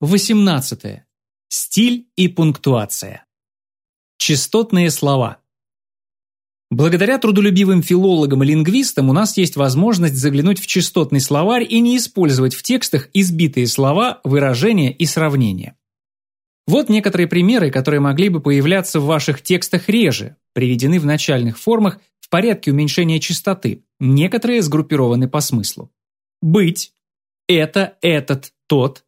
18. Стиль и пунктуация. Частотные слова. Благодаря трудолюбивым филологам и лингвистам у нас есть возможность заглянуть в частотный словарь и не использовать в текстах избитые слова, выражения и сравнения. Вот некоторые примеры, которые могли бы появляться в ваших текстах реже, приведены в начальных формах в порядке уменьшения частоты, некоторые сгруппированы по смыслу. Быть – это, этот, тот –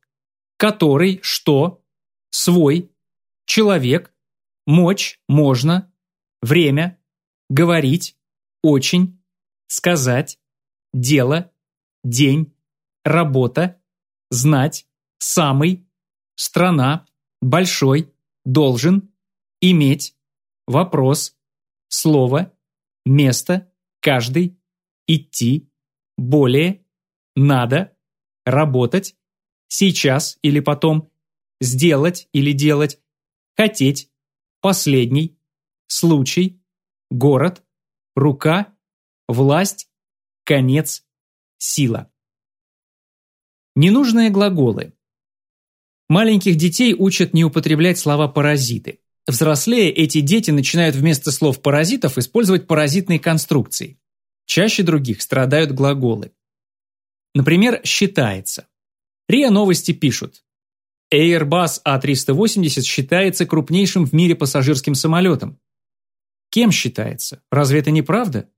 который, что, свой, человек, мочь, можно, время, говорить, очень, сказать, дело, день, работа, знать, самый, страна, большой, должен, иметь, вопрос, слово, место, каждый, идти, более, надо, работать, сейчас или потом, сделать или делать, хотеть, последний, случай, город, рука, власть, конец, сила. Ненужные глаголы. Маленьких детей учат не употреблять слова «паразиты». Взрослее эти дети начинают вместо слов «паразитов» использовать паразитные конструкции. Чаще других страдают глаголы. Например, считается. РИА Новости пишут. Airbus A380 считается крупнейшим в мире пассажирским самолетом. Кем считается? Разве это не правда?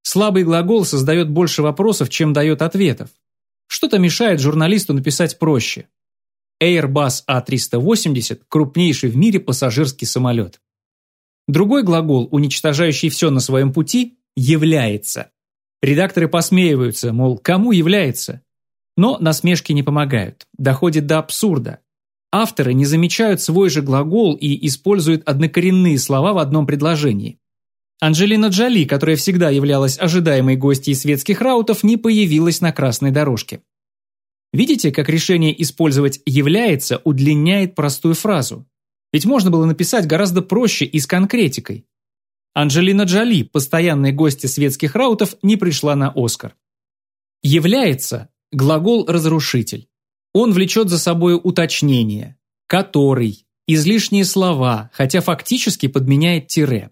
Слабый глагол создает больше вопросов, чем дает ответов. Что-то мешает журналисту написать проще. Airbus A380 – крупнейший в мире пассажирский самолет. Другой глагол, уничтожающий все на своем пути, является. Редакторы посмеиваются, мол, кому является? Но насмешки не помогают, доходит до абсурда. Авторы не замечают свой же глагол и используют однокоренные слова в одном предложении. Анджелина Джоли, которая всегда являлась ожидаемой гостьей светских раутов, не появилась на красной дорожке. Видите, как решение использовать «является» удлиняет простую фразу? Ведь можно было написать гораздо проще и с конкретикой. Анджелина Джоли, постоянная гостья светских раутов, не пришла на Оскар. «Является» Глагол «разрушитель». Он влечет за собой уточнение, который, излишние слова, хотя фактически подменяет тире.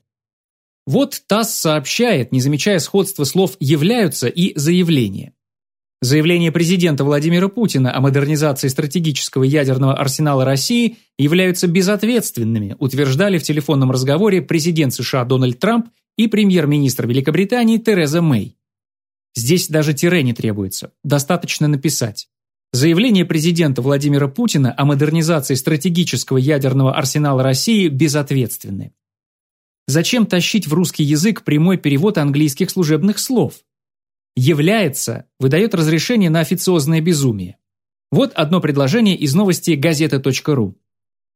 Вот ТАСС сообщает, не замечая сходства слов «являются» и «заявление». Заявления президента Владимира Путина о модернизации стратегического ядерного арсенала России являются безответственными, утверждали в телефонном разговоре президент США Дональд Трамп и премьер-министр Великобритании Тереза Мэй. Здесь даже тире не требуется, достаточно написать. Заявление президента Владимира Путина о модернизации стратегического ядерного арсенала России безответственны. Зачем тащить в русский язык прямой перевод английских служебных слов? «Является» выдает разрешение на официозное безумие. Вот одно предложение из новости газеты.ру.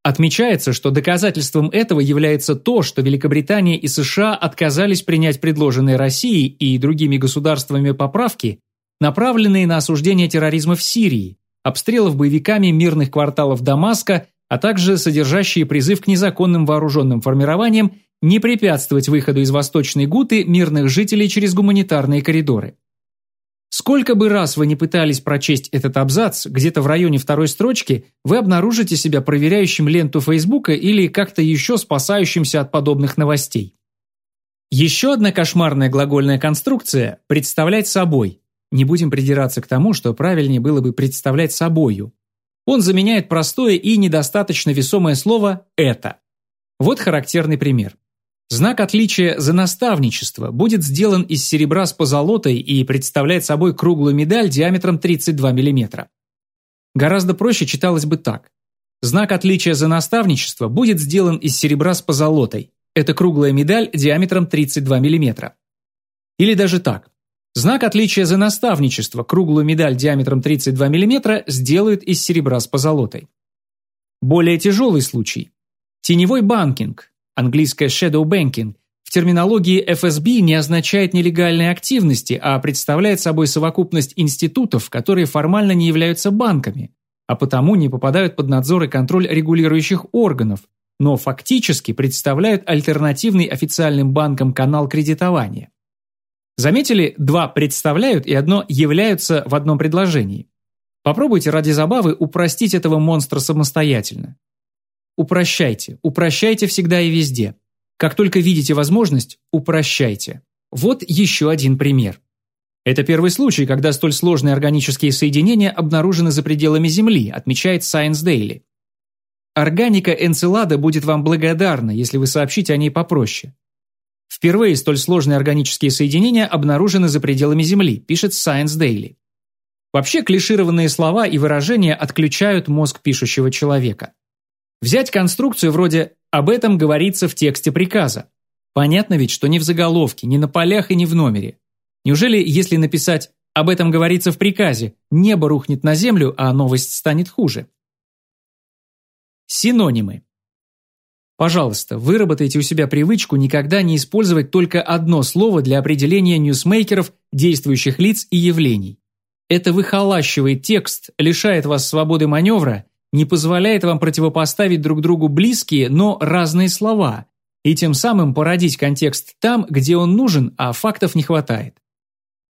Отмечается, что доказательством этого является то, что Великобритания и США отказались принять предложенные Россией и другими государствами поправки, направленные на осуждение терроризма в Сирии, обстрелов боевиками мирных кварталов Дамаска, а также содержащие призыв к незаконным вооруженным формированиям не препятствовать выходу из Восточной Гуты мирных жителей через гуманитарные коридоры. Сколько бы раз вы не пытались прочесть этот абзац, где-то в районе второй строчки вы обнаружите себя проверяющим ленту Фейсбука или как-то еще спасающимся от подобных новостей. Еще одна кошмарная глагольная конструкция – представлять собой. Не будем придираться к тому, что правильнее было бы представлять собою. Он заменяет простое и недостаточно весомое слово «это». Вот характерный пример. Знак отличия за наставничество будет сделан из серебра с позолотой и представляет собой круглую медаль диаметром 32 мм. Гораздо проще читалось бы так. Знак отличия за наставничество будет сделан из серебра с позолотой. Это круглая медаль диаметром 32 мм. Или даже так. Знак отличия за наставничество, круглую медаль диаметром 32 мм, сделают из серебра с позолотой. Более тяжелый случай. Теневой банкинг, Английское shadow banking в терминологии ФСБ не означает нелегальной активности, а представляет собой совокупность институтов, которые формально не являются банками, а потому не попадают под надзор и контроль регулирующих органов, но фактически представляют альтернативный официальным банкам канал кредитования. Заметили, два представляют и одно являются в одном предложении. Попробуйте ради забавы упростить этого монстра самостоятельно. Упрощайте, упрощайте всегда и везде. Как только видите возможность, упрощайте. Вот еще один пример. Это первый случай, когда столь сложные органические соединения обнаружены за пределами Земли, отмечает Science Daily. Органика Энцелада будет вам благодарна, если вы сообщите о ней попроще. Впервые столь сложные органические соединения обнаружены за пределами Земли, пишет Science Daily. Вообще клишированные слова и выражения отключают мозг пишущего человека. Взять конструкцию вроде «об этом говорится в тексте приказа». Понятно ведь, что ни в заголовке, ни на полях и ни в номере. Неужели, если написать «об этом говорится в приказе», небо рухнет на землю, а новость станет хуже? Синонимы. Пожалуйста, выработайте у себя привычку никогда не использовать только одно слово для определения ньюсмейкеров, действующих лиц и явлений. Это выхолащивает текст, лишает вас свободы маневра, не позволяет вам противопоставить друг другу близкие, но разные слова, и тем самым породить контекст там, где он нужен, а фактов не хватает.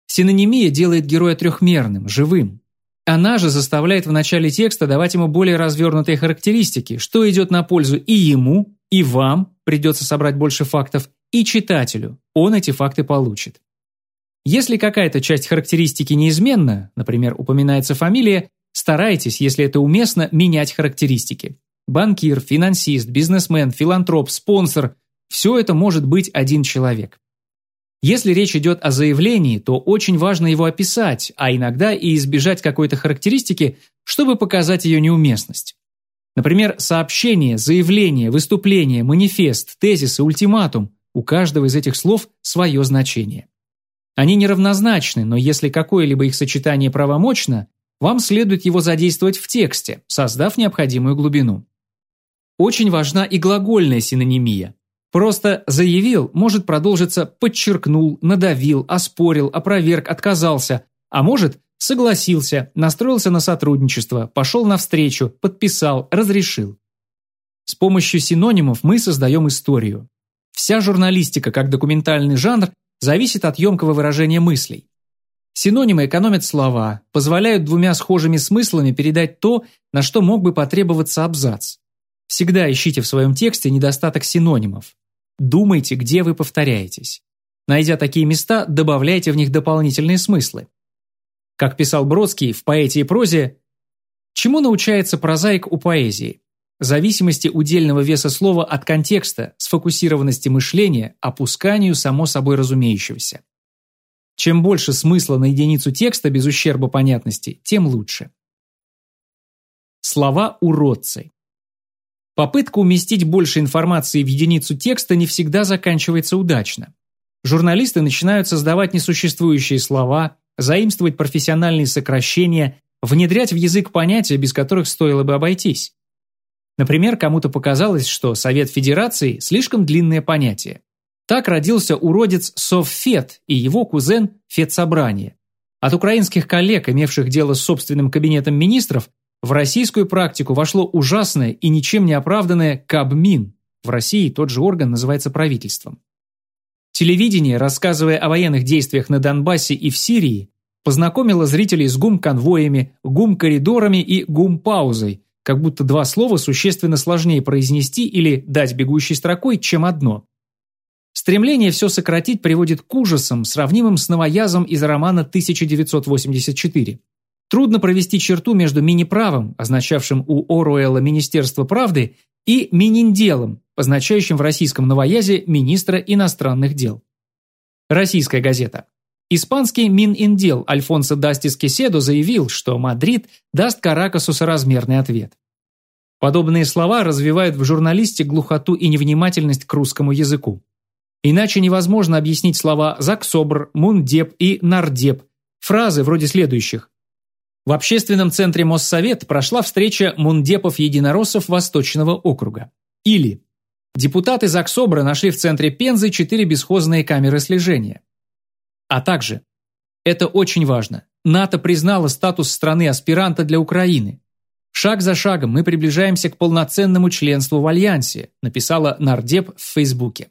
Синонимия делает героя трехмерным, живым. Она же заставляет в начале текста давать ему более развернутые характеристики, что идет на пользу и ему, и вам, придется собрать больше фактов, и читателю, он эти факты получит. Если какая-то часть характеристики неизменна, например, упоминается фамилия, старайтесь, если это уместно, менять характеристики. Банкир, финансист, бизнесмен, филантроп, спонсор – все это может быть один человек. Если речь идет о заявлении, то очень важно его описать, а иногда и избежать какой-то характеристики, чтобы показать ее неуместность. Например, сообщение, заявление, выступление, манифест, тезис и ультиматум – у каждого из этих слов свое значение. Они неравнозначны, но если какое-либо их сочетание правомочно, вам следует его задействовать в тексте, создав необходимую глубину. Очень важна и глагольная синонимия. Просто «заявил» может продолжиться «подчеркнул», «надавил», «оспорил», «опроверг», «отказался», а может «согласился», «настроился на сотрудничество», «пошел навстречу», «подписал», «разрешил». С помощью синонимов мы создаем историю. Вся журналистика как документальный жанр зависит от емкого выражения мыслей. Синонимы экономят слова, позволяют двумя схожими смыслами передать то, на что мог бы потребоваться абзац. Всегда ищите в своем тексте недостаток синонимов. Думайте, где вы повторяетесь. Найдя такие места, добавляйте в них дополнительные смыслы. Как писал Бродский в «Поэте и прозе», чему научается прозаик у поэзии? Зависимости удельного веса слова от контекста, сфокусированности мышления, опусканию само собой разумеющегося. Чем больше смысла на единицу текста без ущерба понятности, тем лучше. Слова уродцы. Попытка уместить больше информации в единицу текста не всегда заканчивается удачно. Журналисты начинают создавать несуществующие слова, заимствовать профессиональные сокращения, внедрять в язык понятия, без которых стоило бы обойтись. Например, кому-то показалось, что Совет Федерации – слишком длинное понятие. Так родился уродец Совфет и его кузен Федсобрание. От украинских коллег, имевших дело с собственным кабинетом министров, в российскую практику вошло ужасное и ничем не оправданное Кабмин. В России тот же орган называется правительством. Телевидение, рассказывая о военных действиях на Донбассе и в Сирии, познакомило зрителей с гум-конвоями, гум-коридорами и гум-паузой, как будто два слова существенно сложнее произнести или дать бегущей строкой, чем одно. Стремление все сократить приводит к ужасам, сравнимым с новоязом из романа 1984. Трудно провести черту между миниправом, означавшим у Оруэлла Министерство правды, и мининделом, означающим в российском новоязе министра иностранных дел. Российская газета. Испанский Мининдел Альфонсо Дастис Кеседо заявил, что Мадрид даст Каракасу соразмерный ответ. Подобные слова развивают в журналисте глухоту и невнимательность к русскому языку. Иначе невозможно объяснить слова «заксобр», «мундеп» и «нардеп», фразы вроде следующих в общественном центре Моссовет прошла встреча мундепов-единороссов Восточного округа. Или депутаты Заксобра нашли в центре Пензы четыре бесхозные камеры слежения. А также, это очень важно, НАТО признало статус страны-аспиранта для Украины. Шаг за шагом мы приближаемся к полноценному членству в Альянсе, написала Нардеп в Фейсбуке.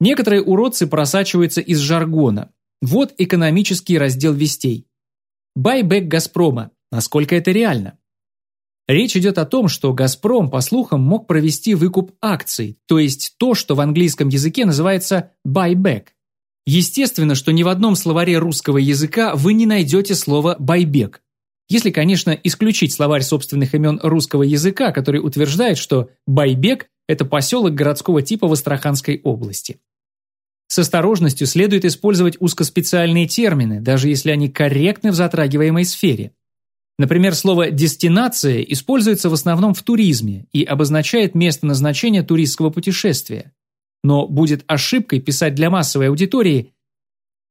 Некоторые уродцы просачиваются из жаргона. Вот экономический раздел вестей. Байбек «Газпрома». Насколько это реально? Речь идет о том, что «Газпром», по слухам, мог провести выкуп акций, то есть то, что в английском языке называется «buyback». Естественно, что ни в одном словаре русского языка вы не найдете слово «байбек». Если, конечно, исключить словарь собственных имен русского языка, который утверждает, что Байбек – это поселок городского типа в Астраханской области. С осторожностью следует использовать узкоспециальные термины, даже если они корректны в затрагиваемой сфере. Например, слово «дестинация» используется в основном в туризме и обозначает место назначения туристского путешествия. Но будет ошибкой писать для массовой аудитории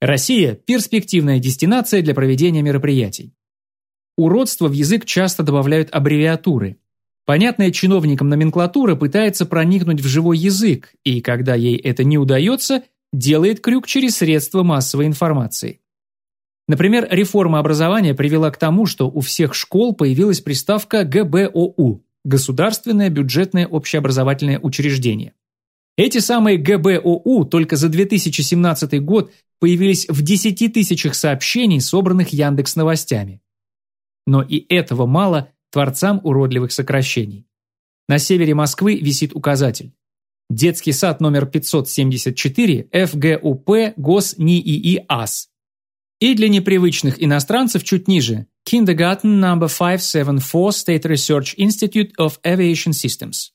«Россия – перспективная дестинация для проведения мероприятий». Уродство в язык часто добавляют аббревиатуры. Понятная чиновникам номенклатура пытается проникнуть в живой язык, и когда ей это не удается, делает крюк через средства массовой информации. Например, реформа образования привела к тому, что у всех школ появилась приставка ГБОУ – Государственное бюджетное общеобразовательное учреждение. Эти самые ГБОУ только за 2017 год появились в 10 тысячах сообщений, собранных Яндекс новостями. Но и этого мало творцам уродливых сокращений. На севере Москвы висит указатель. Детский сад номер 574 ФГУП ГОС НИИИ АС и для непривычных иностранцев чуть ниже Kindergarten No. 574 State Research Institute of Aviation Systems.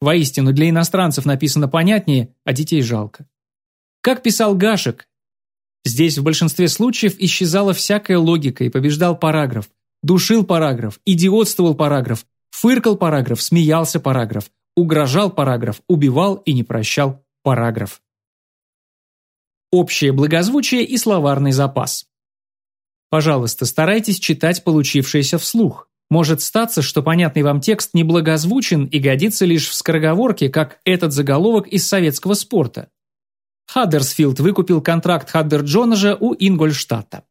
Воистину, для иностранцев написано понятнее, а детей жалко. Как писал Гашек, здесь в большинстве случаев исчезала всякая логика и побеждал параграф, душил параграф, идиотствовал параграф, фыркал параграф, смеялся параграф, угрожал параграф, убивал и не прощал параграф общее благозвучие и словарный запас. Пожалуйста, старайтесь читать получившееся вслух. Может статься, что понятный вам текст неблагозвучен и годится лишь в скороговорке, как этот заголовок из советского спорта. Хаддерсфилд выкупил контракт Хаддер Джонажа у Ингольштадта.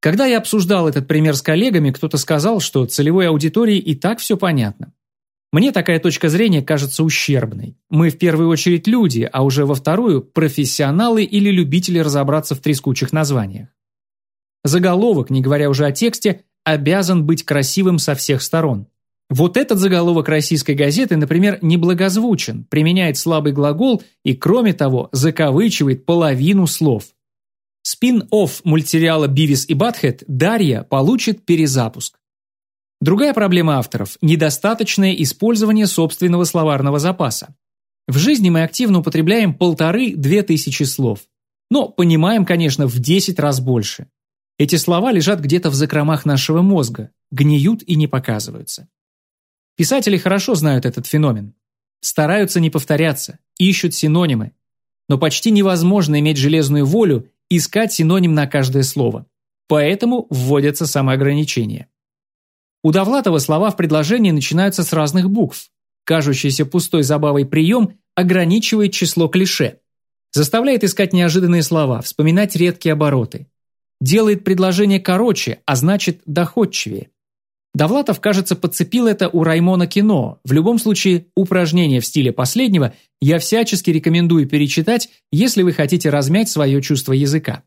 Когда я обсуждал этот пример с коллегами, кто-то сказал, что целевой аудитории и так все понятно. Мне такая точка зрения кажется ущербной. Мы в первую очередь люди, а уже во вторую – профессионалы или любители разобраться в трескучих названиях. Заголовок, не говоря уже о тексте, обязан быть красивым со всех сторон. Вот этот заголовок российской газеты, например, неблагозвучен, применяет слабый глагол и, кроме того, закавычивает половину слов. Спин-офф мультсериала «Бивис и Батхед» Дарья получит перезапуск. Другая проблема авторов – недостаточное использование собственного словарного запаса. В жизни мы активно употребляем полторы-две тысячи слов. Но понимаем, конечно, в 10 раз больше. Эти слова лежат где-то в закромах нашего мозга, гниют и не показываются. Писатели хорошо знают этот феномен. Стараются не повторяться, ищут синонимы. Но почти невозможно иметь железную волю искать синоним на каждое слово. Поэтому вводятся самоограничения. У Довлатова слова в предложении начинаются с разных букв. Кажущийся пустой забавой прием ограничивает число клише. Заставляет искать неожиданные слова, вспоминать редкие обороты. Делает предложение короче, а значит доходчивее. Довлатов, кажется, подцепил это у Раймона Кино. В любом случае, упражнение в стиле последнего я всячески рекомендую перечитать, если вы хотите размять свое чувство языка.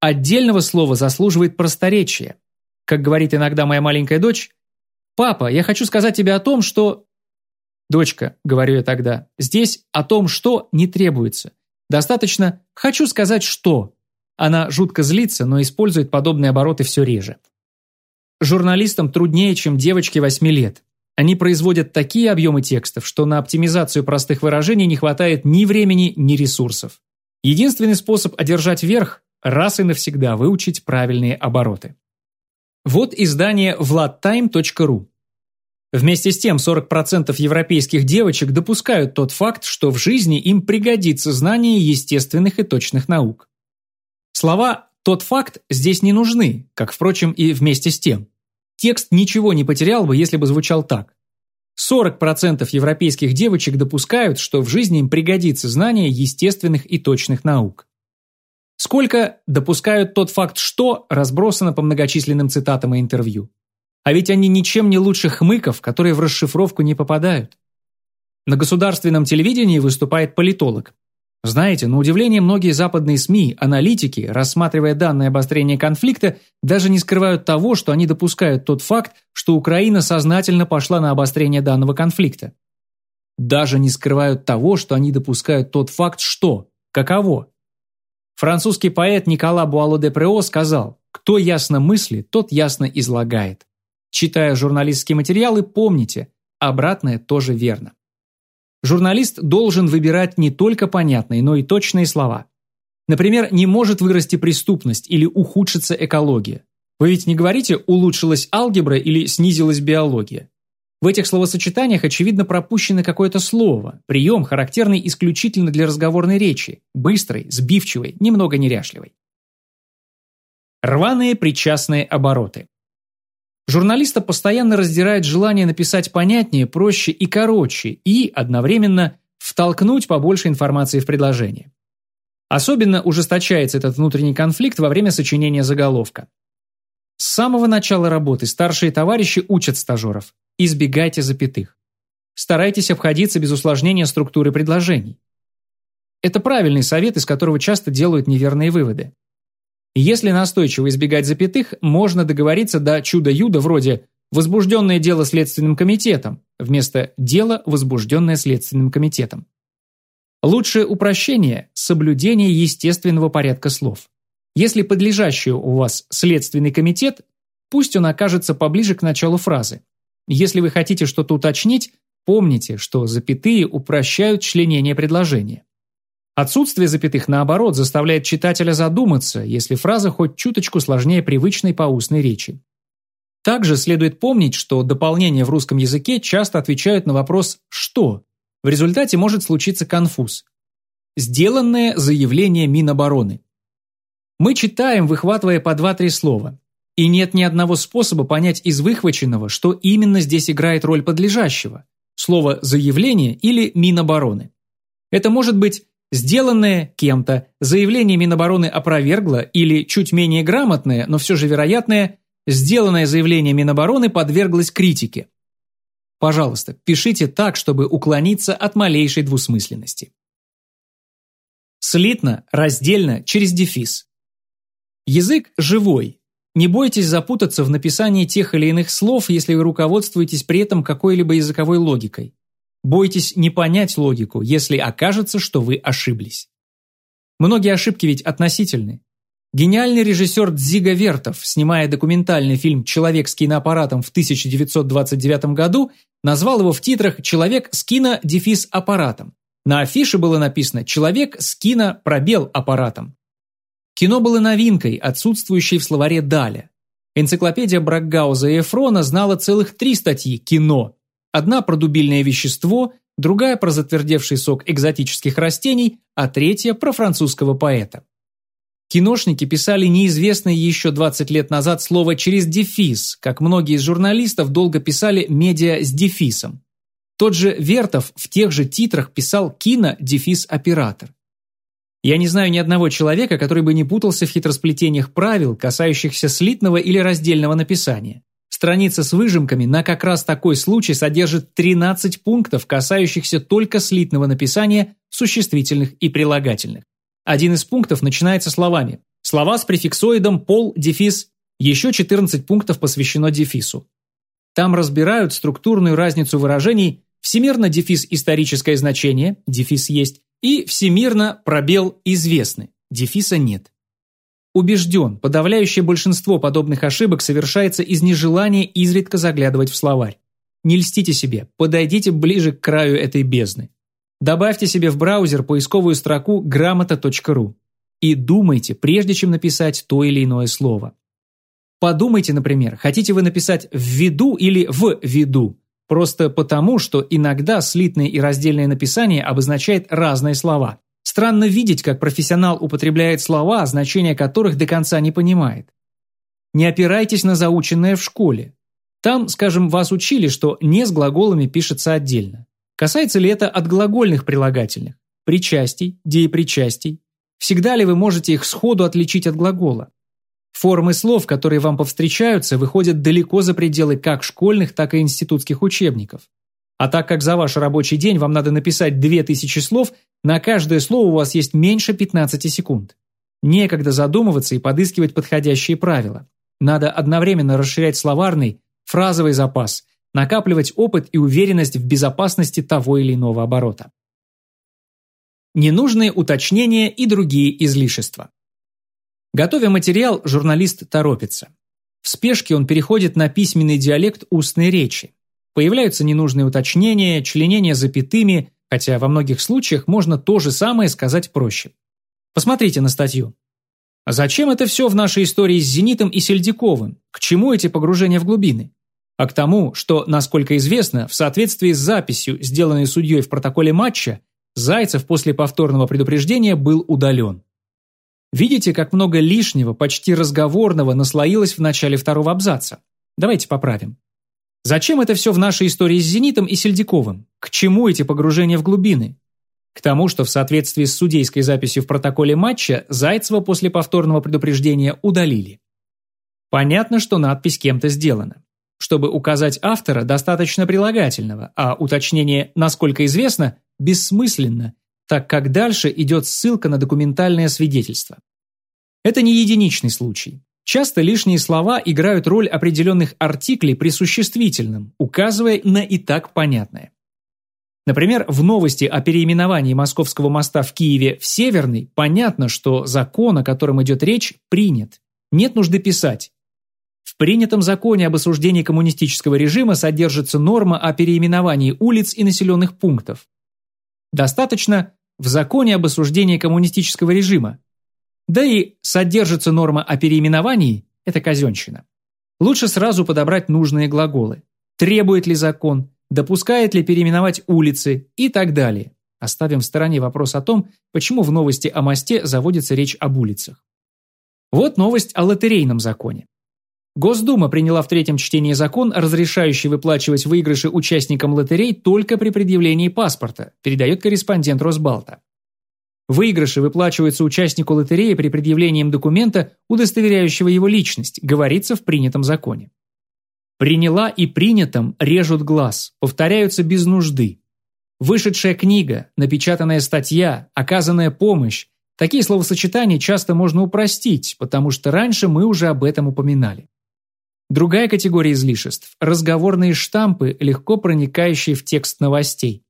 Отдельного слова заслуживает просторечие. Как говорит иногда моя маленькая дочь, «Папа, я хочу сказать тебе о том, что...» «Дочка», — говорю я тогда, «здесь о том, что не требуется. Достаточно «хочу сказать, что». Она жутко злится, но использует подобные обороты все реже. Журналистам труднее, чем девочке 8 лет. Они производят такие объемы текстов, что на оптимизацию простых выражений не хватает ни времени, ни ресурсов. Единственный способ одержать верх – раз и навсегда выучить правильные обороты. Вот издание vladtime.ru. Вместе с тем 40% европейских девочек допускают тот факт, что в жизни им пригодится знание естественных и точных наук. Слова «тот факт» здесь не нужны, как, впрочем, и вместе с тем. Текст ничего не потерял бы, если бы звучал так. 40% европейских девочек допускают, что в жизни им пригодится знание естественных и точных наук. Сколько допускают тот факт, что разбросано по многочисленным цитатам и интервью. А ведь они ничем не лучше хмыков, которые в расшифровку не попадают. На государственном телевидении выступает политолог. Знаете, на удивление многие западные СМИ, аналитики, рассматривая данное обострение конфликта, даже не скрывают того, что они допускают тот факт, что Украина сознательно пошла на обострение данного конфликта. Даже не скрывают того, что они допускают тот факт, что, каково. Французский поэт Никола Буало де Прео сказал, кто ясно мыслит, тот ясно излагает. Читая журналистские материалы, помните, обратное тоже верно. Журналист должен выбирать не только понятные, но и точные слова. Например, не может вырасти преступность или ухудшиться экология. Вы ведь не говорите «улучшилась алгебра» или «снизилась биология». В этих словосочетаниях, очевидно, пропущено какое-то слово, прием, характерный исключительно для разговорной речи, быстрой, сбивчивой, немного неряшливой. Рваные причастные обороты. Журналиста постоянно раздирает желание написать понятнее, проще и короче, и, одновременно, втолкнуть побольше информации в предложение. Особенно ужесточается этот внутренний конфликт во время сочинения заголовка. С самого начала работы старшие товарищи учат стажеров. Избегайте запятых. Старайтесь обходиться без усложнения структуры предложений. Это правильный совет, из которого часто делают неверные выводы. Если настойчиво избегать запятых, можно договориться до чуда-юда вроде «возбужденное дело Следственным комитетом» вместо «дело, возбужденное Следственным комитетом». Лучшее упрощение – соблюдение естественного порядка слов. Если подлежащий у вас Следственный комитет, пусть он окажется поближе к началу фразы. Если вы хотите что-то уточнить, помните, что запятые упрощают членение предложения. Отсутствие запятых, наоборот, заставляет читателя задуматься, если фраза хоть чуточку сложнее привычной по устной речи. Также следует помнить, что дополнения в русском языке часто отвечают на вопрос «что?». В результате может случиться конфуз. Сделанное заявление Минобороны. Мы читаем, выхватывая по два-три слова. И нет ни одного способа понять из выхваченного, что именно здесь играет роль подлежащего. Слово «заявление» или «Минобороны». Это может быть Сделанное кем-то, заявление Минобороны опровергло или чуть менее грамотное, но все же вероятное, сделанное заявление Минобороны подверглось критике. Пожалуйста, пишите так, чтобы уклониться от малейшей двусмысленности. Слитно, раздельно, через дефис. Язык живой. Не бойтесь запутаться в написании тех или иных слов, если вы руководствуетесь при этом какой-либо языковой логикой. Бойтесь не понять логику, если окажется, что вы ошиблись. Многие ошибки ведь относительны. Гениальный режиссер Дзига Вертов, снимая документальный фильм «Человек с киноаппаратом» в 1929 году, назвал его в титрах «Человек с кино-аппаратом». На афише было написано «Человек с кино-аппаратом». Кино было новинкой, отсутствующей в словаре Даля. Энциклопедия Бракгауза и Эфрона знала целых три статьи «Кино», Одна про дубильное вещество, другая про затвердевший сок экзотических растений, а третья про французского поэта. Киношники писали неизвестное еще 20 лет назад слово через дефис, как многие из журналистов долго писали «медиа» с дефисом. Тот же Вертов в тех же титрах писал «кино-оператор». Я не знаю ни одного человека, который бы не путался в хитросплетениях правил, касающихся слитного или раздельного написания. Страница с выжимками на как раз такой случай содержит 13 пунктов, касающихся только слитного написания существительных и прилагательных. Один из пунктов начинается словами «слова с префиксоидом пол, дефис», еще 14 пунктов посвящено дефису. Там разбирают структурную разницу выражений «всемирно дефис историческое значение», дефис есть, и «всемирно пробел известны», дефиса нет. Убежден, подавляющее большинство подобных ошибок совершается из нежелания изредка заглядывать в словарь. Не льстите себе, подойдите ближе к краю этой бездны. Добавьте себе в браузер поисковую строку грамота.ру и думайте, прежде чем написать то или иное слово. Подумайте, например, хотите вы написать «в виду» или «в виду», просто потому, что иногда слитное и раздельное написание обозначает разные слова. Странно видеть, как профессионал употребляет слова, значения которых до конца не понимает. Не опирайтесь на заученное в школе. Там, скажем, вас учили, что «не» с глаголами пишется отдельно. Касается ли это от глагольных прилагательных, причастий, деепричастий? Всегда ли вы можете их сходу отличить от глагола? Формы слов, которые вам повстречаются, выходят далеко за пределы как школьных, так и институтских учебников. А так как за ваш рабочий день вам надо написать 2000 слов, на каждое слово у вас есть меньше 15 секунд. Некогда задумываться и подыскивать подходящие правила. Надо одновременно расширять словарный, фразовый запас, накапливать опыт и уверенность в безопасности того или иного оборота. Ненужные уточнения и другие излишества. Готовя материал, журналист торопится. В спешке он переходит на письменный диалект устной речи. Появляются ненужные уточнения, членения запятыми, хотя во многих случаях можно то же самое сказать проще. Посмотрите на статью. Зачем это все в нашей истории с Зенитом и Сельдяковым? К чему эти погружения в глубины? А к тому, что, насколько известно, в соответствии с записью, сделанной судьей в протоколе матча, Зайцев после повторного предупреждения был удален. Видите, как много лишнего, почти разговорного наслоилось в начале второго абзаца? Давайте поправим. Зачем это все в нашей истории с Зенитом и Сельдяковым? К чему эти погружения в глубины? К тому, что в соответствии с судейской записью в протоколе матча Зайцева после повторного предупреждения удалили. Понятно, что надпись кем-то сделана. Чтобы указать автора, достаточно прилагательного, а уточнение «насколько известно» бессмысленно, так как дальше идет ссылка на документальное свидетельство. Это не единичный случай. Часто лишние слова играют роль определенных артиклей при существительном, указывая на и так понятное. Например, в новости о переименовании Московского моста в Киеве в Северный понятно, что закон, о котором идет речь, принят. Нет нужды писать. В принятом законе об осуждении коммунистического режима содержится норма о переименовании улиц и населенных пунктов. Достаточно в законе об осуждении коммунистического режима. Да и содержится норма о переименовании – это казенщина. Лучше сразу подобрать нужные глаголы. Требует ли закон, допускает ли переименовать улицы и так далее. Оставим в стороне вопрос о том, почему в новости о мосте заводится речь об улицах. Вот новость о лотерейном законе. Госдума приняла в третьем чтении закон, разрешающий выплачивать выигрыши участникам лотерей только при предъявлении паспорта, передает корреспондент Росбалта. Выигрыши выплачиваются участнику лотереи при предъявлении документа, удостоверяющего его личность, говорится в принятом законе. Приняла и принятом режут глаз, повторяются без нужды. Вышедшая книга, напечатанная статья, оказанная помощь – такие словосочетания часто можно упростить, потому что раньше мы уже об этом упоминали. Другая категория излишеств – разговорные штампы, легко проникающие в текст новостей.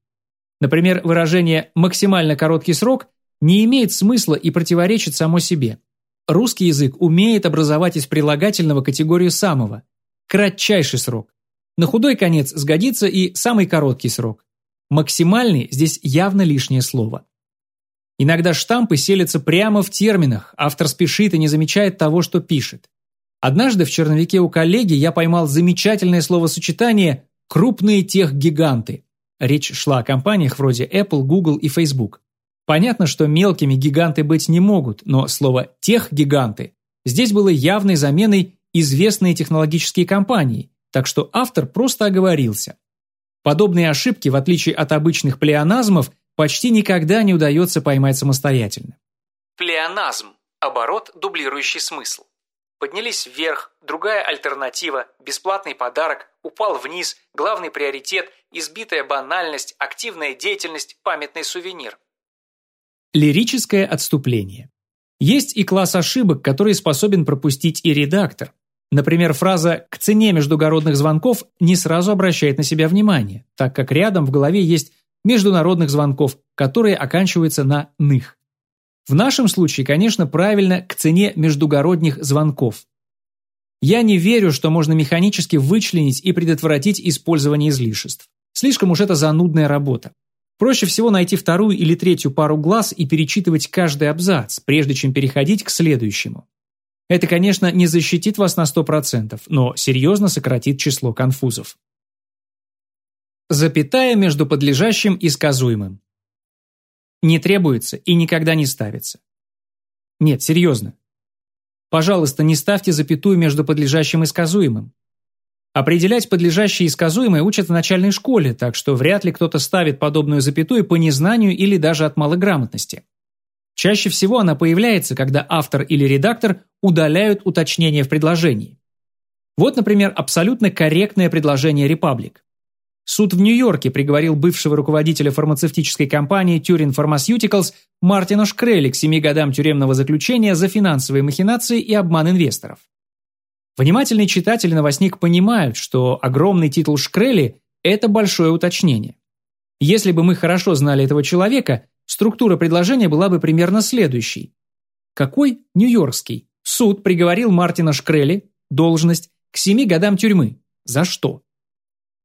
Например, выражение «максимально короткий срок» не имеет смысла и противоречит само себе. Русский язык умеет образовать из прилагательного категорию самого кратчайший срок. На худой конец сгодится и самый короткий срок. Максимальный здесь явно лишнее слово. Иногда штампы селятся прямо в терминах, автор спешит и не замечает того, что пишет. Однажды в черновике у коллеги я поймал замечательное словосочетание «крупные техгиганты». Речь шла о компаниях вроде Apple, Google и Facebook. Понятно, что мелкими гиганты быть не могут, но слово «техгиганты» здесь было явной заменой известные технологические компании, так что автор просто оговорился. Подобные ошибки, в отличие от обычных плеоназмов, почти никогда не удается поймать самостоятельно. Плеоназм – оборот, дублирующий смысл. Поднялись вверх, другая альтернатива, бесплатный подарок, упал вниз, главный приоритет, избитая банальность, активная деятельность, памятный сувенир. Лирическое отступление. Есть и класс ошибок, который способен пропустить и редактор. Например, фраза «к цене междугородных звонков» не сразу обращает на себя внимание, так как рядом в голове есть международных звонков, которые оканчиваются на «ных». В нашем случае, конечно, правильно «к цене междугородних звонков». Я не верю, что можно механически вычленить и предотвратить использование излишеств. Слишком уж это занудная работа. Проще всего найти вторую или третью пару глаз и перечитывать каждый абзац, прежде чем переходить к следующему. Это, конечно, не защитит вас на 100%, но серьезно сократит число конфузов. Запятая между подлежащим и сказуемым. Не требуется и никогда не ставится. Нет, серьезно. Пожалуйста, не ставьте запятую между подлежащим и сказуемым. Определять подлежащее и сказуемое учат в начальной школе, так что вряд ли кто-то ставит подобную запятую по незнанию или даже от малограмотности. Чаще всего она появляется, когда автор или редактор удаляют уточнения в предложении. Вот, например, абсолютно корректное предложение Republic. Суд в Нью-Йорке приговорил бывшего руководителя фармацевтической компании Turin Pharmaceuticals Мартина Шкрелли к семи годам тюремного заключения за финансовые махинации и обман инвесторов. Внимательные читатели «Новостник» понимают, что огромный титул Шкрелли – это большое уточнение. Если бы мы хорошо знали этого человека, структура предложения была бы примерно следующей. Какой Нью-Йоркский суд приговорил Мартина Шкрелли, должность, к семи годам тюрьмы? За что?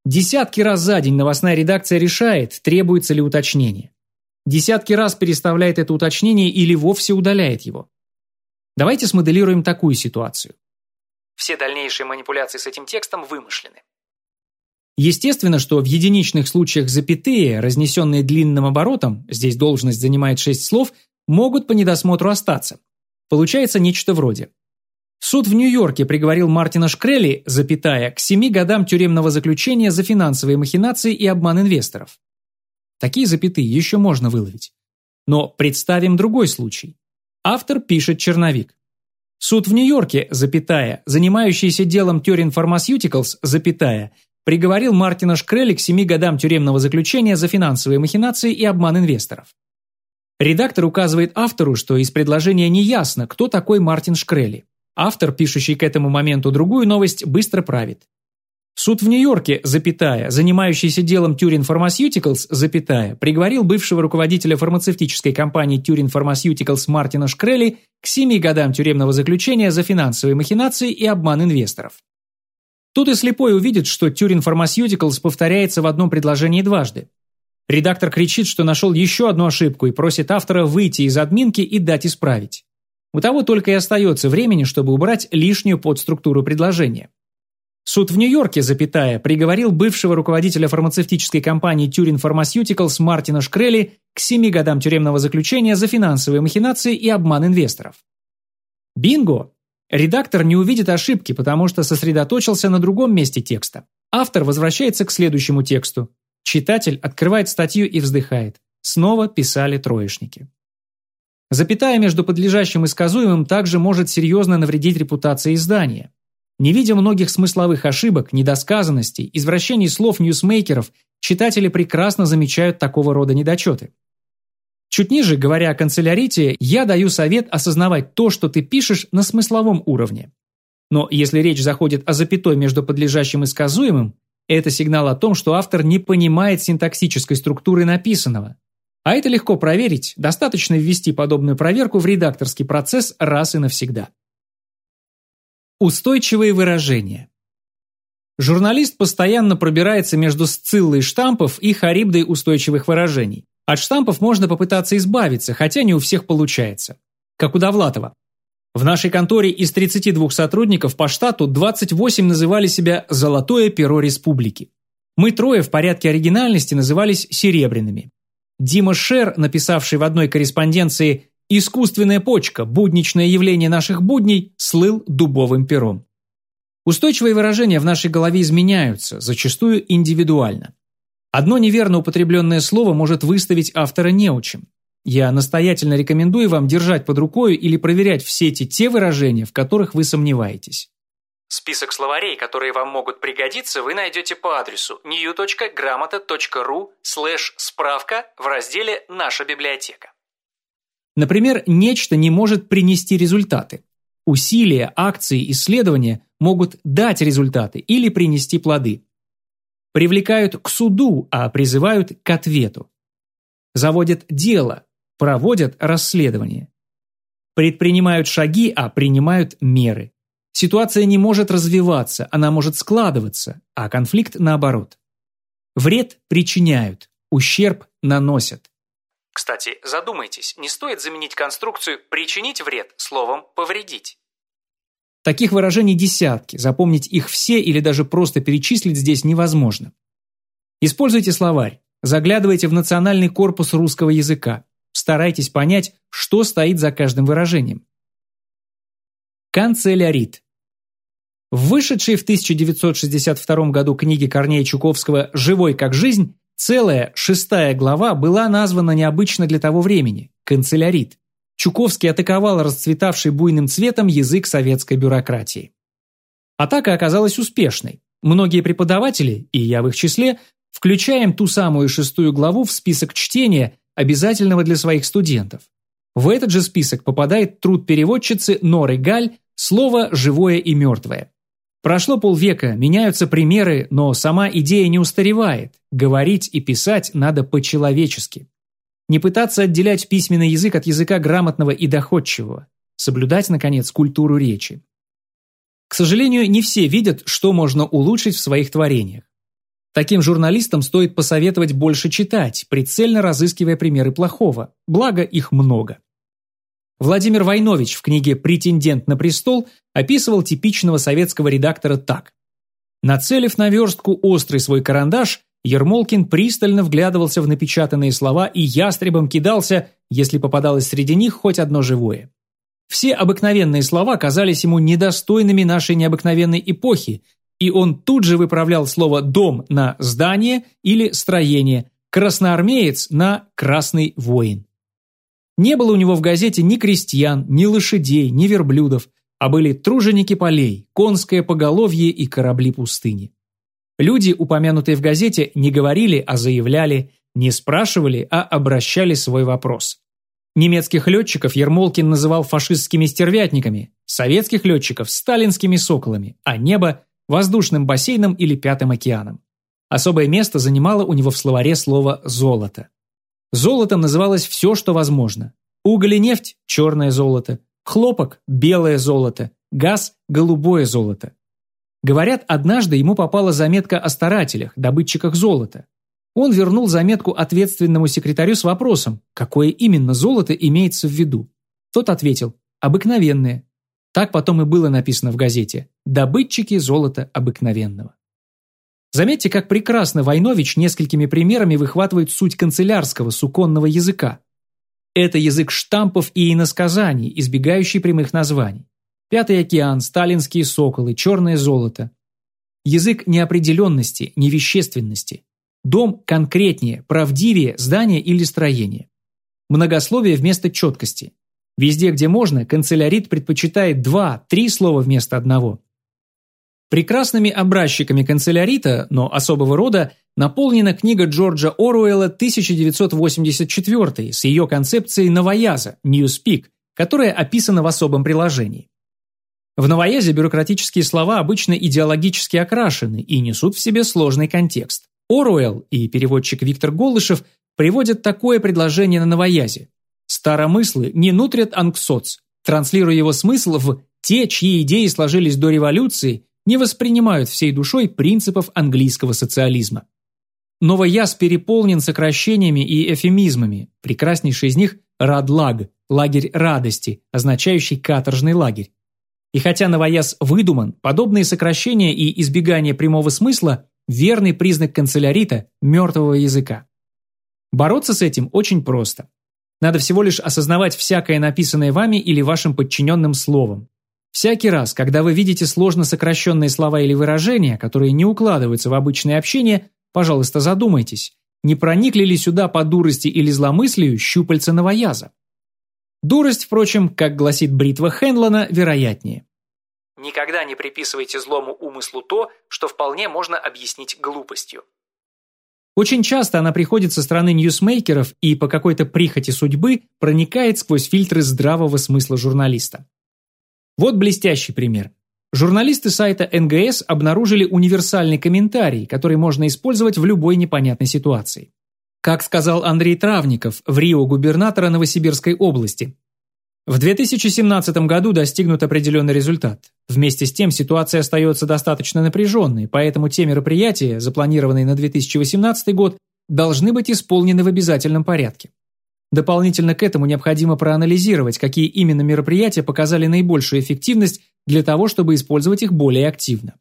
Десятки раз за день новостная редакция решает, требуется ли уточнение. Десятки раз переставляет это уточнение или вовсе удаляет его. Давайте смоделируем такую ситуацию. Все дальнейшие манипуляции с этим текстом вымышлены. Естественно, что в единичных случаях запятые, разнесенные длинным оборотом, здесь должность занимает шесть слов, могут по недосмотру остаться. Получается нечто вроде Суд в Нью-Йорке приговорил Мартина Шкрелли, запятая, к семи годам тюремного заключения за финансовые махинации и обман инвесторов. Такие запятые еще можно выловить. Но представим другой случай. Автор пишет черновик. Суд в Нью-Йорке, запятая, занимающийся делом Тюрин Pharmaceuticals, запятая, приговорил Мартина Шкрелли к семи годам тюремного заключения за финансовые махинации и обман инвесторов. Редактор указывает автору, что из предложения не ясно, кто такой Мартин Шкрелли. Автор, пишущий к этому моменту другую новость, быстро правит. Суд в Нью-Йорке, запятая, занимающийся делом Turin Pharmaceuticals, запятая, приговорил бывшего руководителя фармацевтической компании Turin Pharmaceuticals Мартина Шкрелли к 7 годам тюремного заключения за финансовые махинации и обман инвесторов. Тут и слепой увидит, что Turin Pharmaceuticals повторяется в одном предложении дважды. Редактор кричит, что нашел еще одну ошибку и просит автора выйти из админки и дать исправить. У того только и остается времени, чтобы убрать лишнюю подструктуру предложения. Суд в Нью-Йорке, запятая, приговорил бывшего руководителя фармацевтической компании Turin Pharmaceuticals Мартина Шкрелли к 7 годам тюремного заключения за финансовые махинации и обман инвесторов. Бинго! Редактор не увидит ошибки, потому что сосредоточился на другом месте текста. Автор возвращается к следующему тексту. Читатель открывает статью и вздыхает. Снова писали троечники. Запятая между подлежащим и сказуемым также может серьезно навредить репутации издания. Не видя многих смысловых ошибок, недосказанностей, извращений слов ньюсмейкеров, читатели прекрасно замечают такого рода недочеты. Чуть ниже, говоря о канцелярите, я даю совет осознавать то, что ты пишешь на смысловом уровне. Но если речь заходит о запятой между подлежащим и сказуемым, это сигнал о том, что автор не понимает синтаксической структуры написанного, а это легко проверить, достаточно ввести подобную проверку в редакторский процесс раз и навсегда. Устойчивые выражения. Журналист постоянно пробирается между сциллой штампов и харибдой устойчивых выражений. От штампов можно попытаться избавиться, хотя не у всех получается. Как у Довлатова. В нашей конторе из 32 сотрудников по штату 28 называли себя «золотое перо республики». Мы трое в порядке оригинальности назывались «серебряными». Дима Шер, написавший в одной корреспонденции «Искусственная почка. Будничное явление наших будней», слыл дубовым пером. Устойчивые выражения в нашей голове изменяются, зачастую индивидуально. Одно неверно употребленное слово может выставить автора неучим. Я настоятельно рекомендую вам держать под рукой или проверять в сети те выражения, в которых вы сомневаетесь. Список словарей, которые вам могут пригодиться, вы найдете по адресу new.gramota.ru справка в разделе «Наша библиотека». Например, нечто не может принести результаты. Усилия, акции, исследования могут дать результаты или принести плоды. Привлекают к суду, а призывают к ответу. Заводят дело, проводят расследование. Предпринимают шаги, а принимают меры. Ситуация не может развиваться, она может складываться, а конфликт наоборот. Вред причиняют, ущерб наносят. Кстати, задумайтесь, не стоит заменить конструкцию «причинить вред» словом «повредить». Таких выражений десятки, запомнить их все или даже просто перечислить здесь невозможно. Используйте словарь, заглядывайте в национальный корпус русского языка, старайтесь понять, что стоит за каждым выражением. Канцелярит в вышедшей в 1962 году книге Корнея Чуковского «Живой как жизнь» целая шестая глава была названа необычно для того времени – канцелярит. Чуковский атаковал расцветавший буйным цветом язык советской бюрократии. Атака оказалась успешной. Многие преподаватели, и я в их числе, включаем ту самую шестую главу в список чтения, обязательного для своих студентов. В этот же список попадает труд переводчицы Норы Галь «Слово живое и мертвое». Прошло полвека, меняются примеры, но сама идея не устаревает. Говорить и писать надо по-человечески. Не пытаться отделять письменный язык от языка грамотного и доходчивого. Соблюдать, наконец, культуру речи. К сожалению, не все видят, что можно улучшить в своих творениях. Таким журналистам стоит посоветовать больше читать, прицельно разыскивая примеры плохого, благо их много. Владимир Войнович в книге «Претендент на престол» описывал типичного советского редактора так. Нацелив на верстку острый свой карандаш, Ермолкин пристально вглядывался в напечатанные слова и ястребом кидался, если попадалось среди них хоть одно живое. Все обыкновенные слова казались ему недостойными нашей необыкновенной эпохи, и он тут же выправлял слово «дом» на «здание» или «строение», «красноармеец» на «красный воин». Не было у него в газете ни крестьян, ни лошадей, ни верблюдов, а были труженики полей, конское поголовье и корабли пустыни. Люди, упомянутые в газете, не говорили, а заявляли, не спрашивали, а обращали свой вопрос. Немецких летчиков Ермолкин называл фашистскими стервятниками, советских летчиков – сталинскими соколами, а небо – воздушным бассейном или пятым океаном. Особое место занимало у него в словаре слово «золото». Золотом называлось все, что возможно. Уголь и нефть – черное золото, хлопок – белое золото, газ – голубое золото. Говорят, однажды ему попала заметка о старателях, добытчиках золота. Он вернул заметку ответственному секретарю с вопросом, какое именно золото имеется в виду. Тот ответил «обыкновенное». Так потом и было написано в газете «Добытчики золота обыкновенного». Заметьте, как прекрасно Войнович несколькими примерами выхватывает суть канцелярского суконного языка. Это язык штампов и иносказаний, избегающий прямых названий. Пятый океан, сталинские соколы, черное золото. Язык неопределенности, невещественности. Дом конкретнее, правдивее здание или строение. Многословие вместо четкости. Везде, где можно, канцелярит предпочитает два-три слова вместо одного. Прекрасными образчиками канцелярита, но особого рода, наполнена книга Джорджа Оруэлла 1984 с ее концепцией новояза Newspeak, которая описана в особом приложении. В новоязе бюрократические слова обычно идеологически окрашены и несут в себе сложный контекст. Оруэлл и переводчик Виктор Голышев приводят такое предложение на новоязе. Старомыслы не нутрят анксоц, транслируя его смысл в «те, чьи идеи сложились до революции не воспринимают всей душой принципов английского социализма. Новояз переполнен сокращениями и эфемизмами, прекраснейший из них – «радлаг» – лагерь радости, означающий каторжный лагерь. И хотя новояз выдуман, подобные сокращения и избегание прямого смысла – верный признак канцелярита мертвого языка. Бороться с этим очень просто. Надо всего лишь осознавать всякое написанное вами или вашим подчиненным словом. Всякий раз, когда вы видите сложно сокращенные слова или выражения, которые не укладываются в обычное общение, пожалуйста, задумайтесь, не проникли ли сюда по дурости или зломыслию щупальца новояза. Дурость, впрочем, как гласит бритва Хенлона, вероятнее. Никогда не приписывайте злому умыслу то, что вполне можно объяснить глупостью. Очень часто она приходит со стороны ньюсмейкеров и по какой-то прихоти судьбы проникает сквозь фильтры здравого смысла журналиста. Вот блестящий пример. Журналисты сайта НГС обнаружили универсальный комментарий, который можно использовать в любой непонятной ситуации. Как сказал Андрей Травников в Рио губернатора Новосибирской области, в 2017 году достигнут определенный результат. Вместе с тем ситуация остается достаточно напряженной, поэтому те мероприятия, запланированные на 2018 год, должны быть исполнены в обязательном порядке. Дополнительно к этому необходимо проанализировать, какие именно мероприятия показали наибольшую эффективность для того, чтобы использовать их более активно.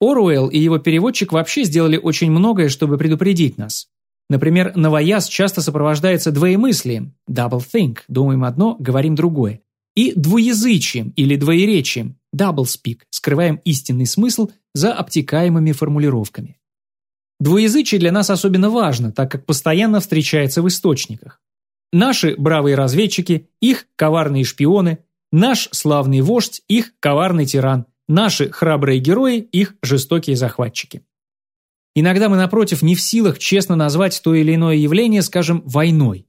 Оруэлл и его переводчик вообще сделали очень многое, чтобы предупредить нас. Например, новояз часто сопровождается двоемыслием – double think – думаем одно, говорим другое, и двуязычием или двоеречием – double speak – скрываем истинный смысл за обтекаемыми формулировками. Двуязычие для нас особенно важно, так как постоянно встречается в источниках. Наши бравые разведчики, их коварные шпионы, наш славный вождь, их коварный тиран, наши храбрые герои, их жестокие захватчики. Иногда мы, напротив, не в силах честно назвать то или иное явление, скажем, войной.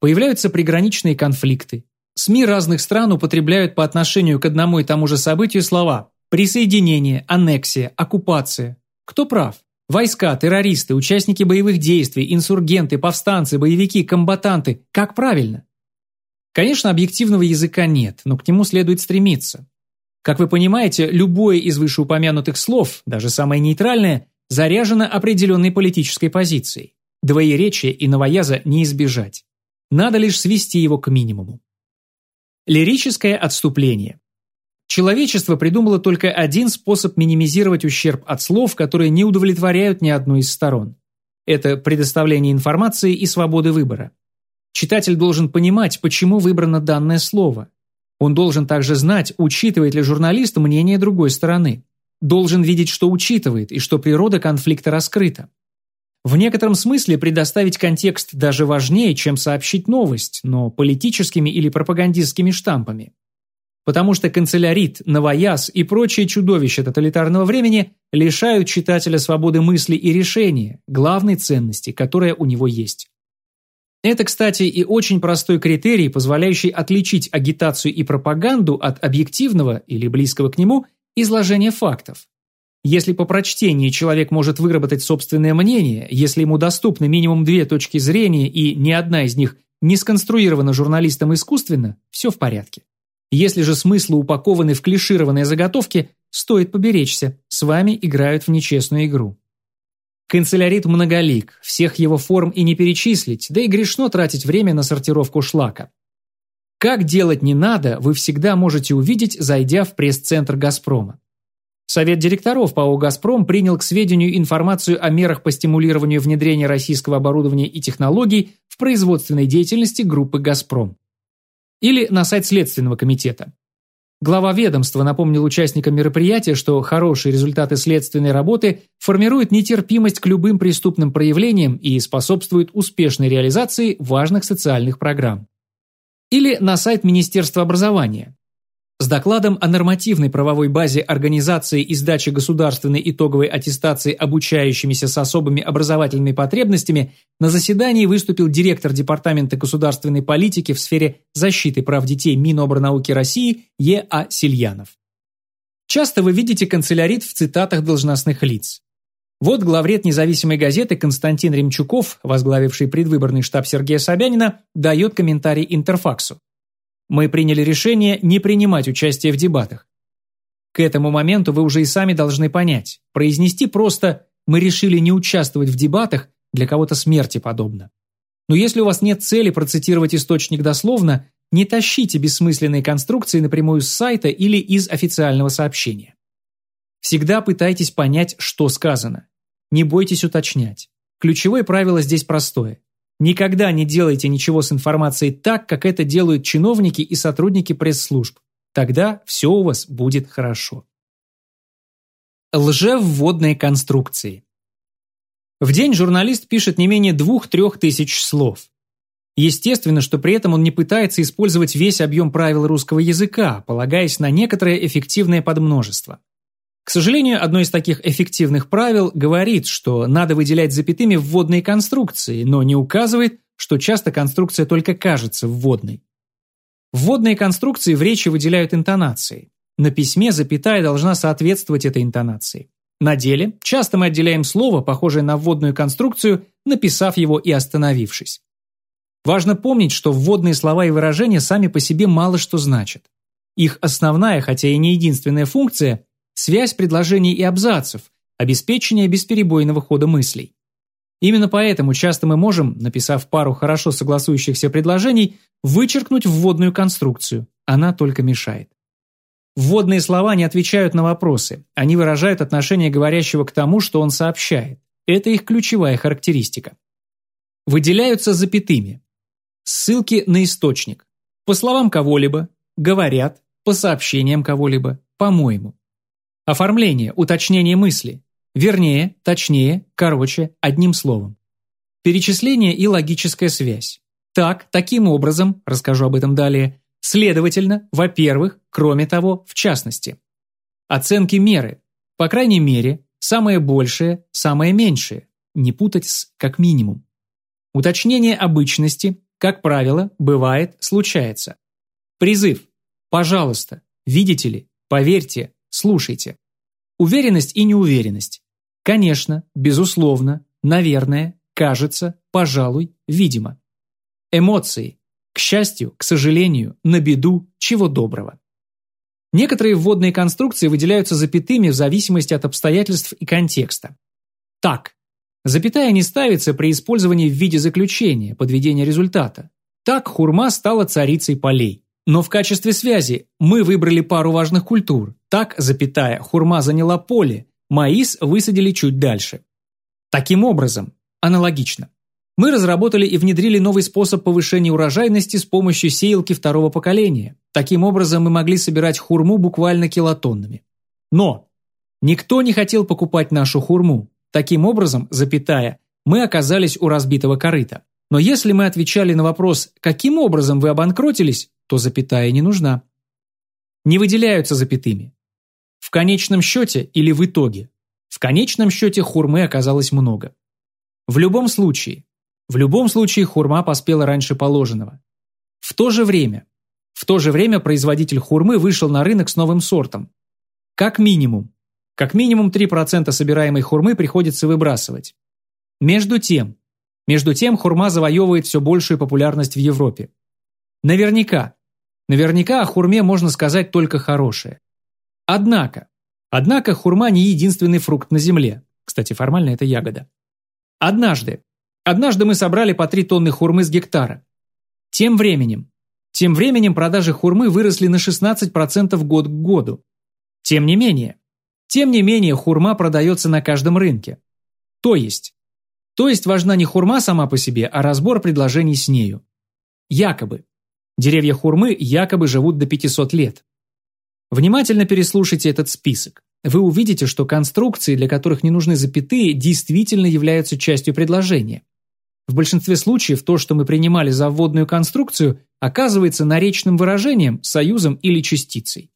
Появляются приграничные конфликты. СМИ разных стран употребляют по отношению к одному и тому же событию слова «присоединение», «аннексия», «оккупация». Кто прав? Войска, террористы, участники боевых действий, инсургенты, повстанцы, боевики, комбатанты. Как правильно? Конечно, объективного языка нет, но к нему следует стремиться. Как вы понимаете, любое из вышеупомянутых слов, даже самое нейтральное, заряжено определенной политической позицией. Двоеречия и новояза не избежать. Надо лишь свести его к минимуму. Лирическое отступление. Человечество придумало только один способ минимизировать ущерб от слов, которые не удовлетворяют ни одну из сторон. Это предоставление информации и свободы выбора. Читатель должен понимать, почему выбрано данное слово. Он должен также знать, учитывает ли журналист мнение другой стороны. Должен видеть, что учитывает, и что природа конфликта раскрыта. В некотором смысле предоставить контекст даже важнее, чем сообщить новость, но политическими или пропагандистскими штампами. Потому что канцелярит, новояз и прочие чудовища тоталитарного времени лишают читателя свободы мысли и решения, главной ценности, которая у него есть. Это, кстати, и очень простой критерий, позволяющий отличить агитацию и пропаганду от объективного или близкого к нему изложения фактов. Если по прочтении человек может выработать собственное мнение, если ему доступны минимум две точки зрения и ни одна из них не сконструирована журналистом искусственно, все в порядке. Если же смыслы упакованы в клишированные заготовки, стоит поберечься, с вами играют в нечестную игру. Канцелярит многолик, всех его форм и не перечислить, да и грешно тратить время на сортировку шлака. Как делать не надо, вы всегда можете увидеть, зайдя в пресс-центр «Газпрома». Совет директоров ПАО «Газпром» принял к сведению информацию о мерах по стимулированию внедрения российского оборудования и технологий в производственной деятельности группы «Газпром». Или на сайт Следственного комитета. Глава ведомства напомнил участникам мероприятия, что хорошие результаты следственной работы формируют нетерпимость к любым преступным проявлениям и способствуют успешной реализации важных социальных программ. Или на сайт Министерства образования с докладом о нормативной правовой базе организации и сдачи государственной итоговой аттестации обучающимися с особыми образовательными потребностями на заседании выступил директор Департамента государственной политики в сфере защиты прав детей Минобрнауки России Е.А. Сильянов. Часто вы видите канцелярит в цитатах должностных лиц. Вот главред независимой газеты Константин Ремчуков, возглавивший предвыборный штаб Сергея Собянина, дает комментарий Интерфаксу. Мы приняли решение не принимать участие в дебатах. К этому моменту вы уже и сами должны понять, произнести просто «мы решили не участвовать в дебатах» для кого-то смерти подобно. Но если у вас нет цели процитировать источник дословно, не тащите бессмысленные конструкции напрямую с сайта или из официального сообщения. Всегда пытайтесь понять, что сказано. Не бойтесь уточнять. Ключевое правило здесь простое. Никогда не делайте ничего с информацией так, как это делают чиновники и сотрудники пресс-служб. Тогда все у вас будет хорошо. Лжевводные конструкции. В день журналист пишет не менее двух-трех тысяч слов. Естественно, что при этом он не пытается использовать весь объем правил русского языка, полагаясь на некоторое эффективное подмножество. К сожалению, одно из таких эффективных правил говорит, что надо выделять запятыми вводные конструкции, но не указывает, что часто конструкция только кажется вводной. Вводные конструкции в речи выделяют интонации. На письме запятая должна соответствовать этой интонации. На деле часто мы отделяем слово, похожее на вводную конструкцию, написав его и остановившись. Важно помнить, что вводные слова и выражения сами по себе мало что значат. Их основная, хотя и не единственная функция связь предложений и абзацев, обеспечение бесперебойного хода мыслей. Именно поэтому часто мы можем, написав пару хорошо согласующихся предложений, вычеркнуть вводную конструкцию. Она только мешает. Вводные слова не отвечают на вопросы. Они выражают отношение говорящего к тому, что он сообщает. Это их ключевая характеристика. Выделяются запятыми. Ссылки на источник. По словам кого-либо, говорят, по сообщениям кого-либо, по-моему. Оформление, уточнение мысли. Вернее, точнее, короче, одним словом. Перечисление и логическая связь. Так, таким образом, расскажу об этом далее, следовательно, во-первых, кроме того, в частности. Оценки меры. По крайней мере, самое большее, самое меньшее, не путать с как минимум. Уточнение обычности, как правило, бывает, случается. Призыв. Пожалуйста, видите ли, поверьте, слушайте. Уверенность и неуверенность. Конечно, безусловно, наверное, кажется, пожалуй, видимо. Эмоции. К счастью, к сожалению, на беду, чего доброго. Некоторые вводные конструкции выделяются запятыми в зависимости от обстоятельств и контекста. Так. Запятая не ставится при использовании в виде заключения, подведения результата. Так хурма стала царицей полей. Но в качестве связи мы выбрали пару важных культур. Так, запятая, хурма заняла поле, маис высадили чуть дальше. Таким образом, аналогично. Мы разработали и внедрили новый способ повышения урожайности с помощью сеялки второго поколения. Таким образом, мы могли собирать хурму буквально килотоннами. Но никто не хотел покупать нашу хурму. Таким образом, запятая, мы оказались у разбитого корыта. Но если мы отвечали на вопрос «каким образом вы обанкротились?», то запятая не нужна. Не выделяются запятыми. В конечном счете или в итоге. В конечном счете хурмы оказалось много. В любом случае, в любом случае хурма поспела раньше положенного. В то же время, в то же время производитель хурмы вышел на рынок с новым сортом. Как минимум, как минимум 3% собираемой хурмы приходится выбрасывать. Между тем, между тем хурма завоевывает все большую популярность в Европе. Наверняка, наверняка о хурме можно сказать только хорошее. Однако, однако хурма не единственный фрукт на земле. Кстати, формально это ягода. Однажды, однажды мы собрали по 3 тонны хурмы с гектара. Тем временем, тем временем продажи хурмы выросли на 16% год к году. Тем не менее, тем не менее хурма продается на каждом рынке. То есть, то есть важна не хурма сама по себе, а разбор предложений с нею. Якобы. Деревья хурмы якобы живут до 500 лет. Внимательно переслушайте этот список вы увидите, что конструкции, для которых не нужны запятые, действительно являются частью предложения. В большинстве случаев то, что мы принимали за вводную конструкцию, оказывается наречным выражением, союзом или частицей.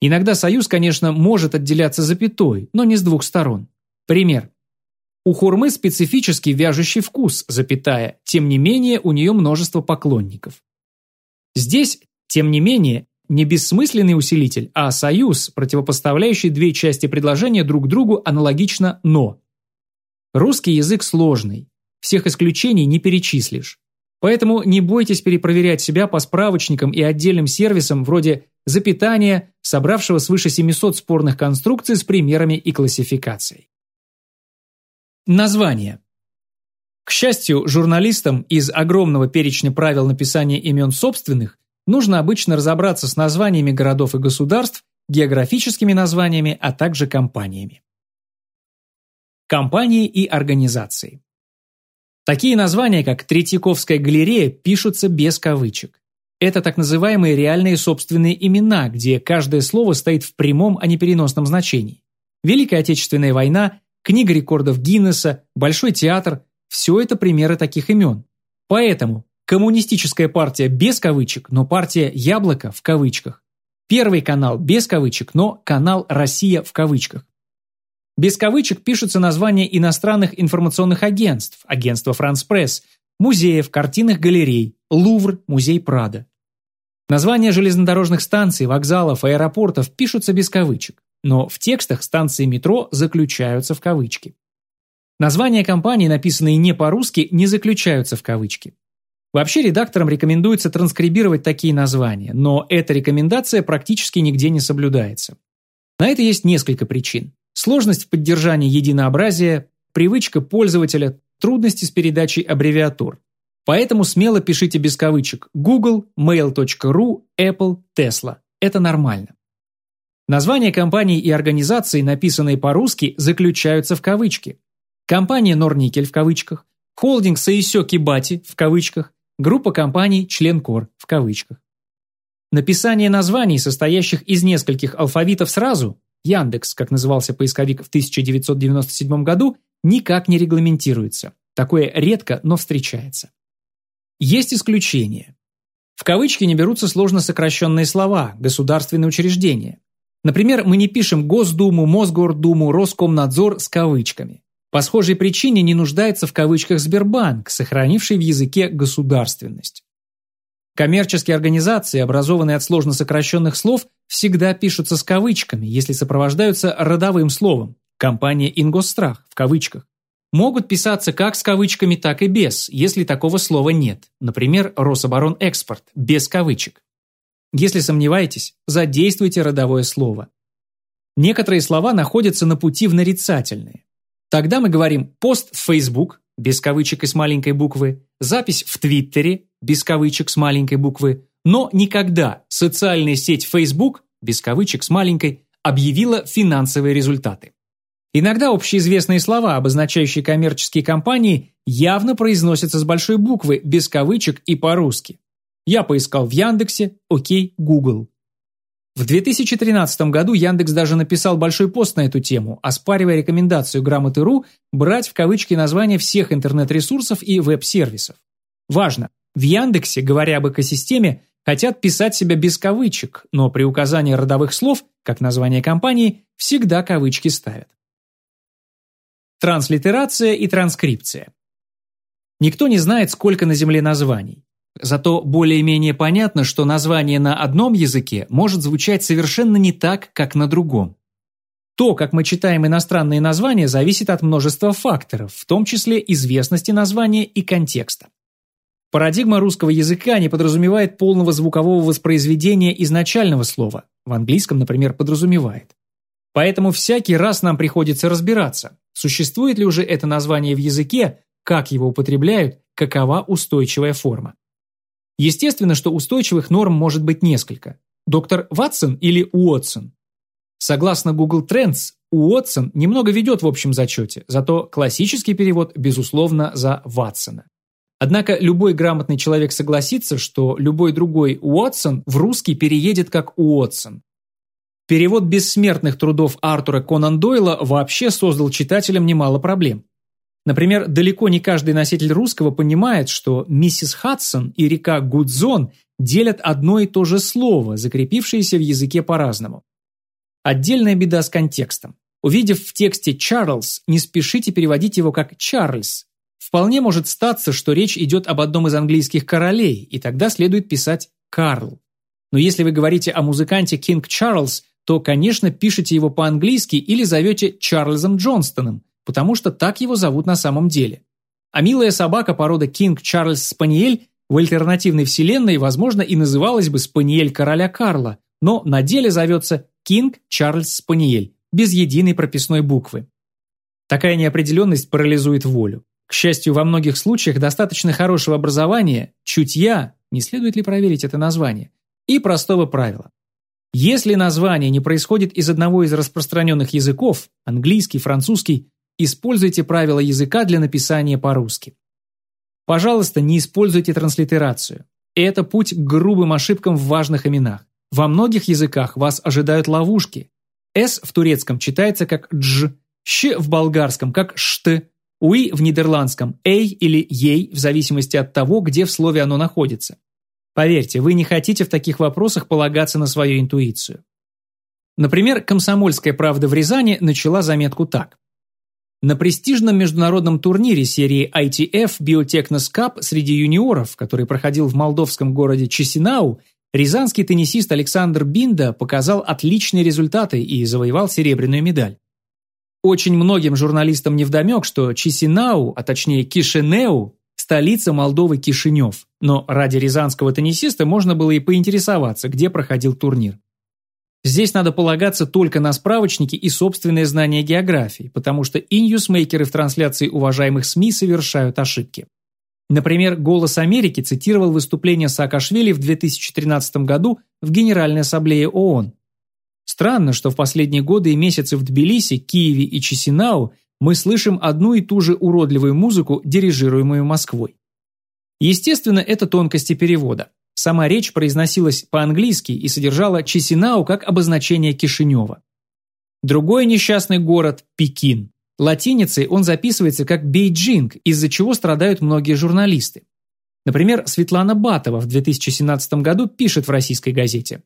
Иногда союз, конечно, может отделяться запятой, но не с двух сторон. Пример. У хурмы специфический вяжущий вкус, запятая, тем не менее у нее множество поклонников. Здесь, тем не менее, не бессмысленный усилитель, а союз, противопоставляющий две части предложения друг другу аналогично «но». Русский язык сложный, всех исключений не перечислишь. Поэтому не бойтесь перепроверять себя по справочникам и отдельным сервисам вроде запитания, собравшего свыше 700 спорных конструкций с примерами и классификацией. Название. К счастью, журналистам из огромного перечня правил написания имен собственных нужно обычно разобраться с названиями городов и государств, географическими названиями, а также компаниями. Компании и организации. Такие названия, как Третьяковская галерея, пишутся без кавычек. Это так называемые реальные собственные имена, где каждое слово стоит в прямом, а не переносном значении. Великая Отечественная война, Книга рекордов Гиннесса, Большой театр – все это примеры таких имен. Поэтому Коммунистическая партия без кавычек, но партия «Яблоко» в кавычках. Первый канал без кавычек, но канал «Россия» в кавычках. Без кавычек пишутся названия иностранных информационных агентств, агентство «Франс Пресс», музеев, картинных галерей, Лувр, музей Прада. Названия железнодорожных станций, вокзалов, аэропортов пишутся без кавычек, но в текстах станции метро заключаются в кавычки. Названия компаний, написанные не по-русски, не заключаются в кавычки. Вообще редакторам рекомендуется транскрибировать такие названия, но эта рекомендация практически нигде не соблюдается. На это есть несколько причин. Сложность в поддержании единообразия, привычка пользователя, трудности с передачей аббревиатур. Поэтому смело пишите без кавычек Google, Mail.ru, Apple, Tesla. Это нормально. Названия компаний и организаций, написанные по-русски, заключаются в кавычки. Компания Норникель в кавычках, холдинг Саисё Кибати в кавычках, Группа компаний «Член Кор» в кавычках. Написание названий, состоящих из нескольких алфавитов сразу, Яндекс, как назывался поисковик в 1997 году, никак не регламентируется. Такое редко, но встречается. Есть исключения. В кавычки не берутся сложно сокращенные слова, государственные учреждения. Например, мы не пишем Госдуму, Мосгордуму, Роскомнадзор с кавычками. По схожей причине не нуждается в кавычках Сбербанк, сохранивший в языке государственность. Коммерческие организации, образованные от сложно сокращенных слов, всегда пишутся с кавычками, если сопровождаются родовым словом. Компания «Ингосстрах» в кавычках. Могут писаться как с кавычками, так и без, если такого слова нет. Например, Рособоронэкспорт, без кавычек. Если сомневаетесь, задействуйте родовое слово. Некоторые слова находятся на пути в нарицательные. Тогда мы говорим «пост в Facebook» без кавычек и с маленькой буквы, запись в Твиттере без кавычек с маленькой буквы, но никогда социальная сеть Facebook без кавычек с маленькой объявила финансовые результаты. Иногда общеизвестные слова, обозначающие коммерческие компании, явно произносятся с большой буквы, без кавычек и по-русски. Я поискал в Яндексе, окей, Google. В 2013 году Яндекс даже написал большой пост на эту тему, оспаривая рекомендацию Грамоты.ру брать в кавычки названия всех интернет-ресурсов и веб-сервисов. Важно, в Яндексе, говоря об экосистеме, хотят писать себя без кавычек, но при указании родовых слов, как название компании, всегда кавычки ставят. Транслитерация и транскрипция. Никто не знает, сколько на Земле названий. Зато более-менее понятно, что название на одном языке может звучать совершенно не так, как на другом. То, как мы читаем иностранные названия, зависит от множества факторов, в том числе известности названия и контекста. Парадигма русского языка не подразумевает полного звукового воспроизведения изначального слова, в английском, например, подразумевает. Поэтому всякий раз нам приходится разбираться, существует ли уже это название в языке, как его употребляют, какова устойчивая форма. Естественно, что устойчивых норм может быть несколько. Доктор Ватсон или Уотсон? Согласно Google Trends, Уотсон немного ведет в общем зачете, зато классический перевод, безусловно, за Ватсона. Однако любой грамотный человек согласится, что любой другой Уотсон в русский переедет как Уотсон. Перевод бессмертных трудов Артура Конан Дойла вообще создал читателям немало проблем. Например, далеко не каждый носитель русского понимает, что миссис Хадсон и река Гудзон делят одно и то же слово, закрепившееся в языке по-разному. Отдельная беда с контекстом. Увидев в тексте «Чарльз», не спешите переводить его как «Чарльз». Вполне может статься, что речь идет об одном из английских королей, и тогда следует писать «Карл». Но если вы говорите о музыканте Кинг Чарльз, то, конечно, пишете его по-английски или зовете Чарльзом Джонстоном, потому что так его зовут на самом деле. А милая собака породы Кинг Чарльз Спаниель в альтернативной вселенной, возможно, и называлась бы Спаниель короля Карла, но на деле зовется Кинг Чарльз Спаниель, без единой прописной буквы. Такая неопределенность парализует волю. К счастью, во многих случаях достаточно хорошего образования, чутья, не следует ли проверить это название, и простого правила. Если название не происходит из одного из распространенных языков, английский, французский, Используйте правила языка для написания по-русски. Пожалуйста, не используйте транслитерацию. Это путь к грубым ошибкам в важных именах. Во многих языках вас ожидают ловушки. «С» в турецком читается как «дж», «щ» в болгарском как «шт», «уи» в нидерландском «эй» или «ей» в зависимости от того, где в слове оно находится. Поверьте, вы не хотите в таких вопросах полагаться на свою интуицию. Например, «Комсомольская правда» в Рязани начала заметку так. На престижном международном турнире серии ITF Biotechnos Cup среди юниоров, который проходил в молдовском городе Чесинау, рязанский теннисист Александр Бинда показал отличные результаты и завоевал серебряную медаль. Очень многим журналистам невдомек, что Чесинау, а точнее Кишинеу, столица Молдовы Кишинев, но ради рязанского теннисиста можно было и поинтересоваться, где проходил турнир. Здесь надо полагаться только на справочники и собственное знание географии, потому что и ньюсмейкеры в трансляции уважаемых СМИ совершают ошибки. Например, «Голос Америки» цитировал выступление Саакашвили в 2013 году в Генеральной Ассамблее ООН. Странно, что в последние годы и месяцы в Тбилиси, Киеве и Чесинау мы слышим одну и ту же уродливую музыку, дирижируемую Москвой. Естественно, это тонкости перевода. Сама речь произносилась по-английски и содержала Chisinau как обозначение Кишинева. Другой несчастный город – Пекин. Латиницей он записывается как Beijing, из-за чего страдают многие журналисты. Например, Светлана Батова в 2017 году пишет в российской газете.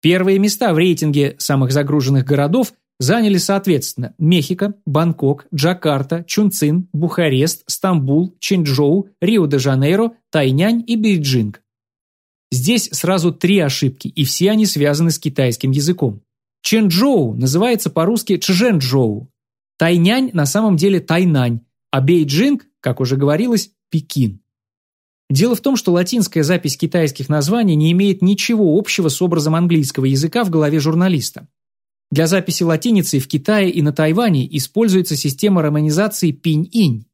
Первые места в рейтинге самых загруженных городов заняли соответственно Мехико, Бангкок, Джакарта, Чунцин, Бухарест, Стамбул, Чэньчжоу, Рио-де-Жанейро, Тайнянь и Бейджинг. Здесь сразу три ошибки, и все они связаны с китайским языком. Чэньчжоу называется по-русски Чжэнчжоу. Тайнянь на самом деле Тайнань, а Бейджинг, как уже говорилось, Пекин. Дело в том, что латинская запись китайских названий не имеет ничего общего с образом английского языка в голове журналиста. Для записи латиницей в Китае и на Тайване используется система романизации пинь-инь.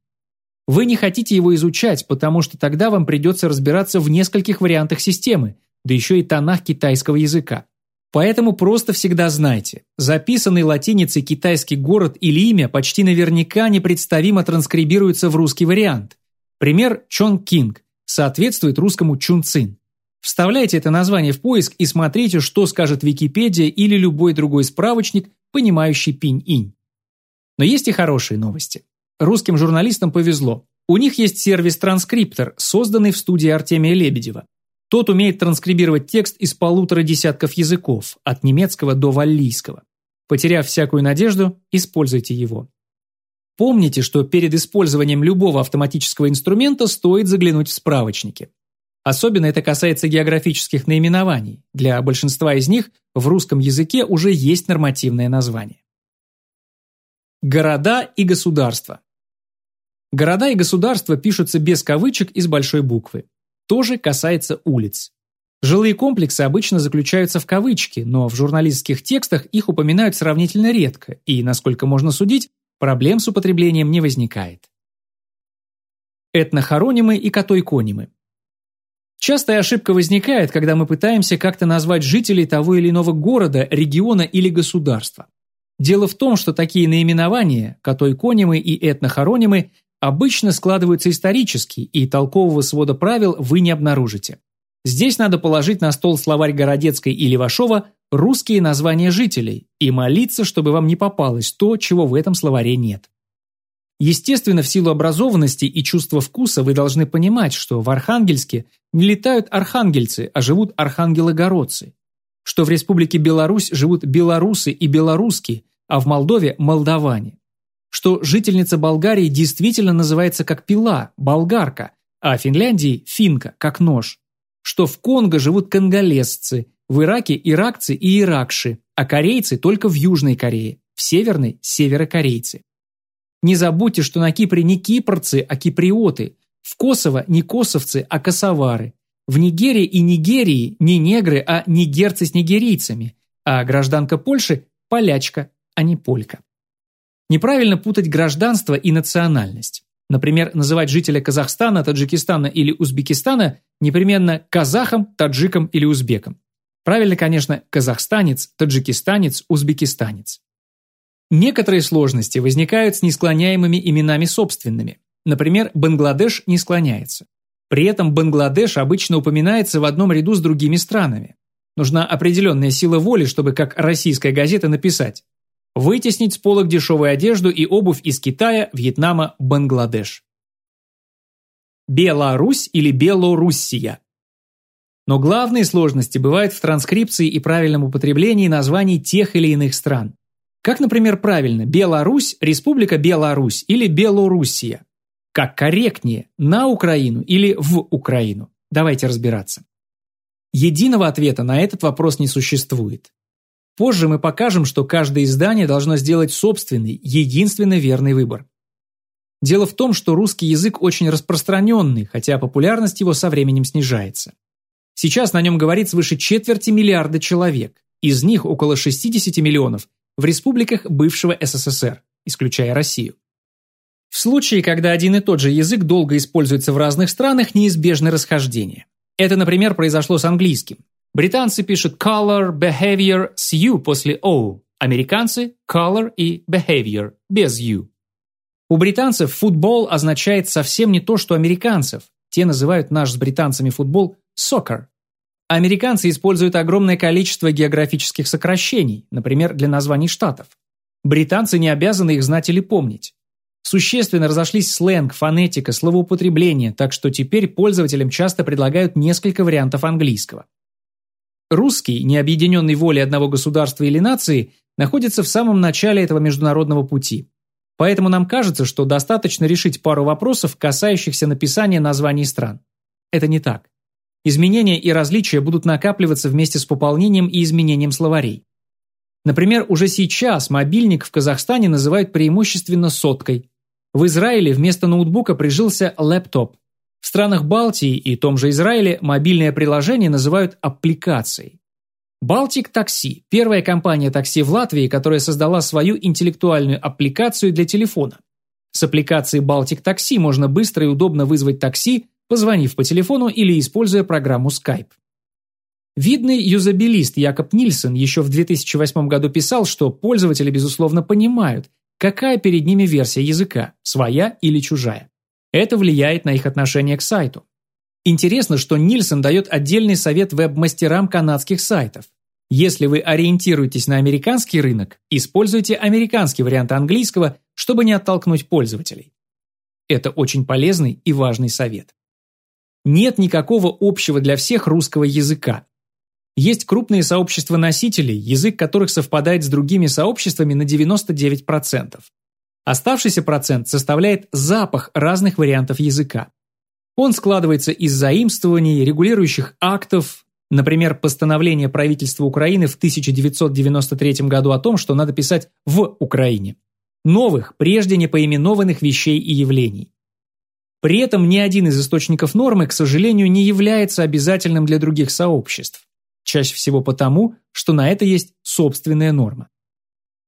Вы не хотите его изучать, потому что тогда вам придется разбираться в нескольких вариантах системы, да еще и тонах китайского языка. Поэтому просто всегда знайте, записанный латиницей китайский город или имя почти наверняка непредставимо транскрибируется в русский вариант. Пример Чон Кинг соответствует русскому Чунцин. Вставляйте это название в поиск и смотрите, что скажет Википедия или любой другой справочник, понимающий пинь-инь. Но есть и хорошие новости. Русским журналистам повезло. У них есть сервис-транскриптор, созданный в студии Артемия Лебедева. Тот умеет транскрибировать текст из полутора десятков языков, от немецкого до валлийского. Потеряв всякую надежду, используйте его. Помните, что перед использованием любого автоматического инструмента стоит заглянуть в справочники. Особенно это касается географических наименований. Для большинства из них в русском языке уже есть нормативное название. Города и государства. Города и государства пишутся без кавычек и с большой буквы. Тоже касается улиц. Жилые комплексы обычно заключаются в кавычки, но в журналистских текстах их упоминают сравнительно редко, и, насколько можно судить, Проблем с употреблением не возникает. Этнохоронимы и катойконимы. Частая ошибка возникает, когда мы пытаемся как-то назвать жителей того или иного города, региона или государства. Дело в том, что такие наименования, катойконимы и этнохоронимы, обычно складываются исторически, и толкового свода правил вы не обнаружите. Здесь надо положить на стол словарь Городецкой и Левашова русские названия жителей и молиться, чтобы вам не попалось то, чего в этом словаре нет. Естественно, в силу образованности и чувства вкуса вы должны понимать, что в Архангельске не летают архангельцы, а живут архангелогородцы, что в Республике Беларусь живут белорусы и белоруски, а в Молдове – молдаване, что жительница Болгарии действительно называется как пила – болгарка, а Финляндии – финка, как нож, что в Конго живут конголезцы, в Ираке – иракцы и иракши, а корейцы только в Южной Корее, в Северной – северокорейцы. Не забудьте, что на Кипре не кипрцы, а киприоты, в Косово не косовцы, а косовары, в Нигерии и Нигерии не негры, а нигерцы с нигерийцами, а гражданка Польши – полячка, а не полька. Неправильно путать гражданство и национальность. Например, называть жителя Казахстана, Таджикистана или Узбекистана непременно казахом, таджиком или узбеком. Правильно, конечно, казахстанец, таджикистанец, узбекистанец. Некоторые сложности возникают с несклоняемыми именами собственными. Например, Бангладеш не склоняется. При этом Бангладеш обычно упоминается в одном ряду с другими странами. Нужна определенная сила воли, чтобы как российская газета написать Вытеснить с полок дешевую одежду и обувь из Китая, Вьетнама, Бангладеш. Беларусь или Белоруссия. Но главные сложности бывают в транскрипции и правильном употреблении названий тех или иных стран. Как, например, правильно Беларусь, Республика Беларусь или Белоруссия? Как корректнее на Украину или в Украину? Давайте разбираться. Единого ответа на этот вопрос не существует. Позже мы покажем, что каждое издание должно сделать собственный, единственно верный выбор. Дело в том, что русский язык очень распространенный, хотя популярность его со временем снижается. Сейчас на нем говорит свыше четверти миллиарда человек, из них около 60 миллионов в республиках бывшего СССР, исключая Россию. В случае, когда один и тот же язык долго используется в разных странах, неизбежны расхождения. Это, например, произошло с английским. Британцы пишут color, behavior с U после O. Американцы – color и behavior без U. У британцев футбол означает совсем не то, что американцев. Те называют наш с британцами футбол soccer. Американцы используют огромное количество географических сокращений, например, для названий штатов. Британцы не обязаны их знать или помнить. Существенно разошлись сленг, фонетика, словоупотребление, так что теперь пользователям часто предлагают несколько вариантов английского. Русский, не объединенный волей одного государства или нации, находится в самом начале этого международного пути. Поэтому нам кажется, что достаточно решить пару вопросов, касающихся написания названий стран. Это не так. Изменения и различия будут накапливаться вместе с пополнением и изменением словарей. Например, уже сейчас мобильник в Казахстане называют преимущественно соткой. В Израиле вместо ноутбука прижился лэптоп. В странах Балтии и том же Израиле мобильное приложение называют аппликацией. Baltic Taxi – первая компания такси в Латвии, которая создала свою интеллектуальную аппликацию для телефона. С аппликацией Baltic Taxi можно быстро и удобно вызвать такси, позвонив по телефону или используя программу Skype. Видный юзабилист Якоб Нильсон еще в 2008 году писал, что пользователи, безусловно, понимают, какая перед ними версия языка – своя или чужая. Это влияет на их отношение к сайту. Интересно, что Нильсон дает отдельный совет веб-мастерам канадских сайтов. Если вы ориентируетесь на американский рынок, используйте американский вариант английского, чтобы не оттолкнуть пользователей. Это очень полезный и важный совет. Нет никакого общего для всех русского языка. Есть крупные сообщества носителей, язык которых совпадает с другими сообществами на 99%. Оставшийся процент составляет запах разных вариантов языка. Он складывается из заимствований, регулирующих актов, например, постановление правительства Украины в 1993 году о том, что надо писать «в Украине», новых, прежде не поименованных вещей и явлений. При этом ни один из источников нормы, к сожалению, не является обязательным для других сообществ. Чаще всего потому, что на это есть собственная норма.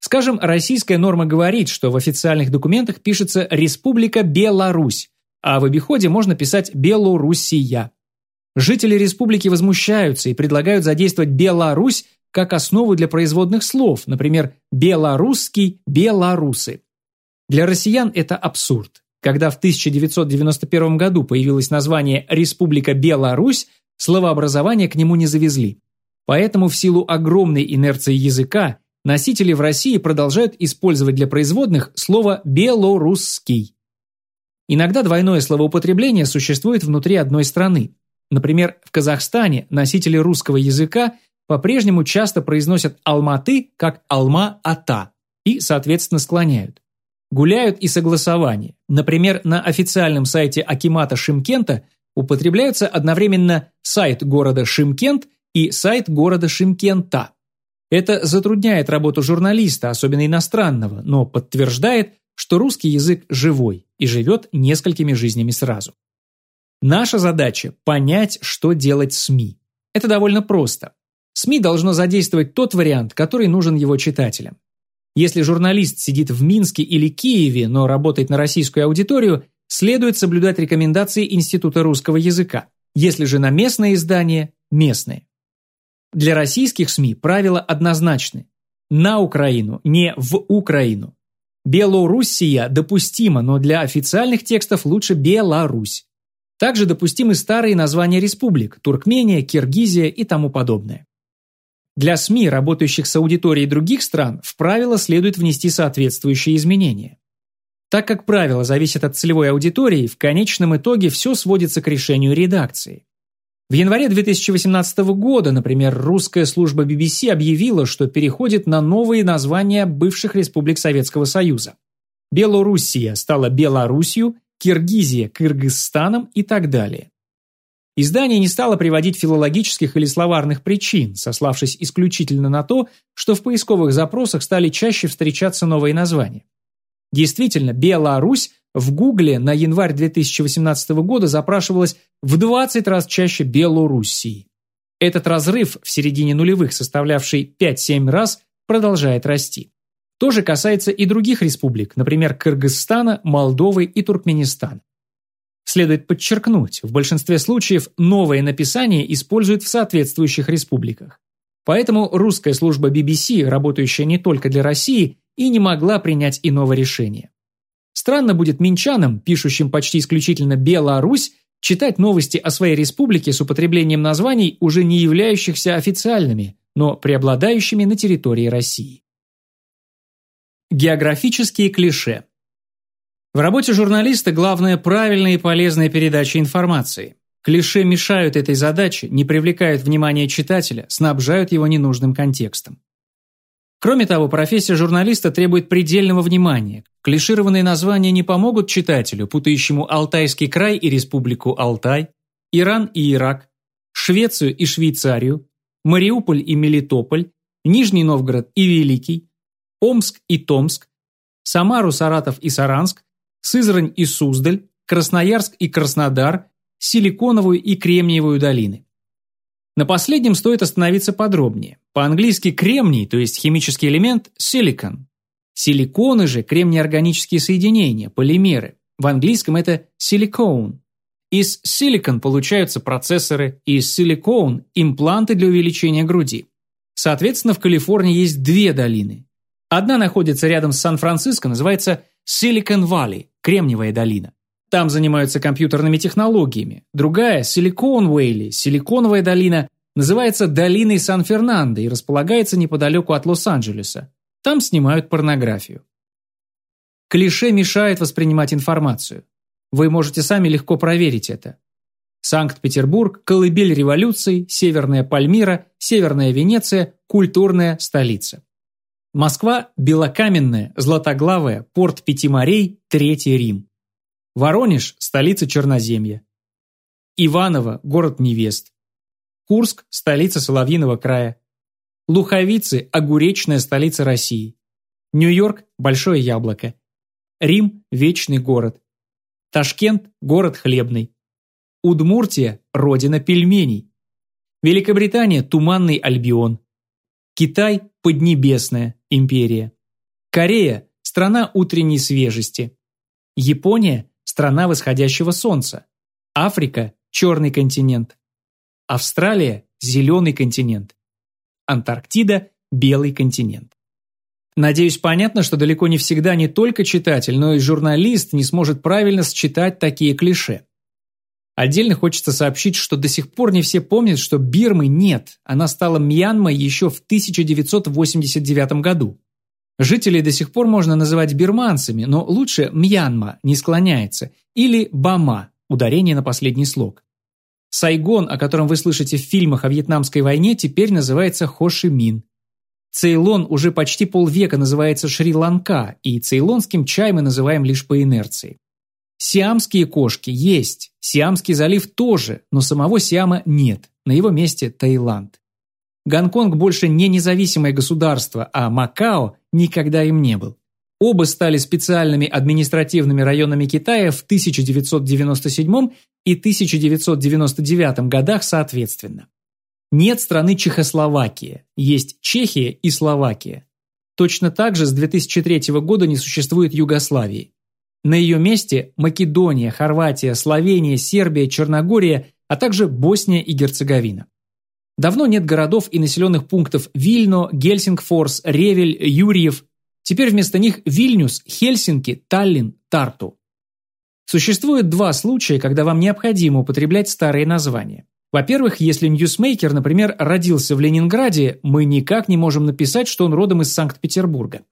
Скажем, российская норма говорит, что в официальных документах пишется «Республика Беларусь», а в обиходе можно писать «Белоруссия». Жители республики возмущаются и предлагают задействовать «Беларусь» как основу для производных слов, например, «белорусский», «белорусы». Для россиян это абсурд. Когда в 1991 году появилось название «Республика Беларусь», словообразование к нему не завезли. Поэтому в силу огромной инерции языка носители в России продолжают использовать для производных слово «белорусский». Иногда двойное словоупотребление существует внутри одной страны. Например, в Казахстане носители русского языка по-прежнему часто произносят «алматы» как «алма-ата» и, соответственно, склоняют. Гуляют и согласования. Например, на официальном сайте Акимата Шимкента употребляются одновременно сайт города Шимкент и сайт города Шимкента. Это затрудняет работу журналиста, особенно иностранного, но подтверждает, что русский язык живой и живет несколькими жизнями сразу. Наша задача – понять, что делать СМИ. Это довольно просто. СМИ должно задействовать тот вариант, который нужен его читателям. Если журналист сидит в Минске или Киеве, но работает на российскую аудиторию, следует соблюдать рекомендации Института русского языка. Если же на местное издание – местные. Для российских СМИ правила однозначны. На Украину, не в Украину. Белоруссия допустима, но для официальных текстов лучше Беларусь. Также допустимы старые названия республик – Туркмения, Киргизия и тому подобное. Для СМИ, работающих с аудиторией других стран, в правила следует внести соответствующие изменения. Так как правила зависят от целевой аудитории, в конечном итоге все сводится к решению редакции. В январе 2018 года, например, русская служба BBC объявила, что переходит на новые названия бывших республик Советского Союза. Белоруссия стала Белоруссию, Киргизия – Кыргызстаном и так далее. Издание не стало приводить филологических или словарных причин, сославшись исключительно на то, что в поисковых запросах стали чаще встречаться новые названия. Действительно, Беларусь в Гугле на январь 2018 года запрашивалось в 20 раз чаще Белоруссии. Этот разрыв в середине нулевых, составлявший 5-7 раз, продолжает расти. То же касается и других республик, например, Кыргызстана, Молдовы и Туркменистана. Следует подчеркнуть, в большинстве случаев новое написание используют в соответствующих республиках. Поэтому русская служба BBC, работающая не только для России, и не могла принять иного решения. Странно будет минчанам, пишущим почти исключительно «Беларусь», читать новости о своей республике с употреблением названий, уже не являющихся официальными, но преобладающими на территории России. Географические клише. В работе журналиста главное правильная и полезная передача информации. Клише мешают этой задаче, не привлекают внимания читателя, снабжают его ненужным контекстом. Кроме того, профессия журналиста требует предельного внимания. Клишированные названия не помогут читателю, путающему Алтайский край и Республику Алтай, Иран и Ирак, Швецию и Швейцарию, Мариуполь и Мелитополь, Нижний Новгород и Великий, Омск и Томск, Самару, Саратов и Саранск, Сызрань и Суздаль, Красноярск и Краснодар, Силиконовую и Кремниевую долины. На последнем стоит остановиться подробнее. По-английски кремний, то есть химический элемент, silicon. Силиконы же – кремнеорганические соединения, полимеры. В английском это silicone. Из silicon получаются процессоры, из silicone – импланты для увеличения груди. Соответственно, в Калифорнии есть две долины. Одна находится рядом с Сан-Франциско, называется Silicon Valley – Кремниевая долина. Там занимаются компьютерными технологиями. Другая, Силикон Уэйли, Силиконовая долина, называется Долиной Сан-Фернандо и располагается неподалеку от Лос-Анджелеса. Там снимают порнографию. Клише мешает воспринимать информацию. Вы можете сами легко проверить это. Санкт-Петербург – колыбель революции, Северная Пальмира, Северная Венеция – культурная столица. Москва – белокаменная, златоглавая, порт пяти морей, Третий Рим. Воронеж – столица Черноземья. Иваново – город невест. Курск – столица Соловьиного края. Луховицы – огуречная столица России. Нью-Йорк – большое яблоко. Рим – вечный город. Ташкент – город хлебный. Удмуртия – родина пельменей. Великобритания – туманный Альбион. Китай – поднебесная империя. Корея – страна утренней свежести. Япония страна восходящего солнца. Африка – черный континент. Австралия – зеленый континент. Антарктида – белый континент. Надеюсь, понятно, что далеко не всегда не только читатель, но и журналист не сможет правильно считать такие клише. Отдельно хочется сообщить, что до сих пор не все помнят, что Бирмы нет, она стала Мьянмой еще в 1989 году. Жителей до сих пор можно называть бирманцами, но лучше Мьянма не склоняется, или Бама, ударение на последний слог. Сайгон, о котором вы слышите в фильмах о Вьетнамской войне, теперь называется Хошимин. Цейлон уже почти полвека называется Шри-Ланка, и цейлонским чай мы называем лишь по инерции. Сиамские кошки есть, Сиамский залив тоже, но самого Сиама нет, на его месте Таиланд. Гонконг больше не независимое государство, а Макао никогда им не был. Оба стали специальными административными районами Китая в 1997 и 1999 годах соответственно. Нет страны Чехословакия, есть Чехия и Словакия. Точно так же с 2003 года не существует Югославии. На ее месте Македония, Хорватия, Словения, Сербия, Черногория, а также Босния и Герцеговина. Давно нет городов и населенных пунктов Вильно, Гельсингфорс, Ревель, Юрьев. Теперь вместо них Вильнюс, Хельсинки, Таллин, Тарту. Существует два случая, когда вам необходимо употреблять старые названия. Во-первых, если ньюсмейкер, например, родился в Ленинграде, мы никак не можем написать, что он родом из Санкт-Петербурга.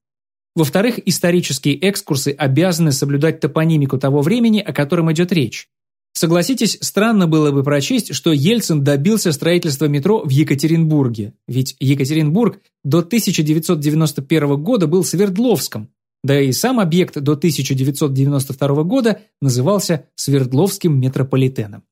Во-вторых, исторические экскурсы обязаны соблюдать топонимику того времени, о котором идет речь. Согласитесь, странно было бы прочесть, что Ельцин добился строительства метро в Екатеринбурге, ведь Екатеринбург до 1991 года был Свердловском, да и сам объект до 1992 года назывался Свердловским метрополитеном.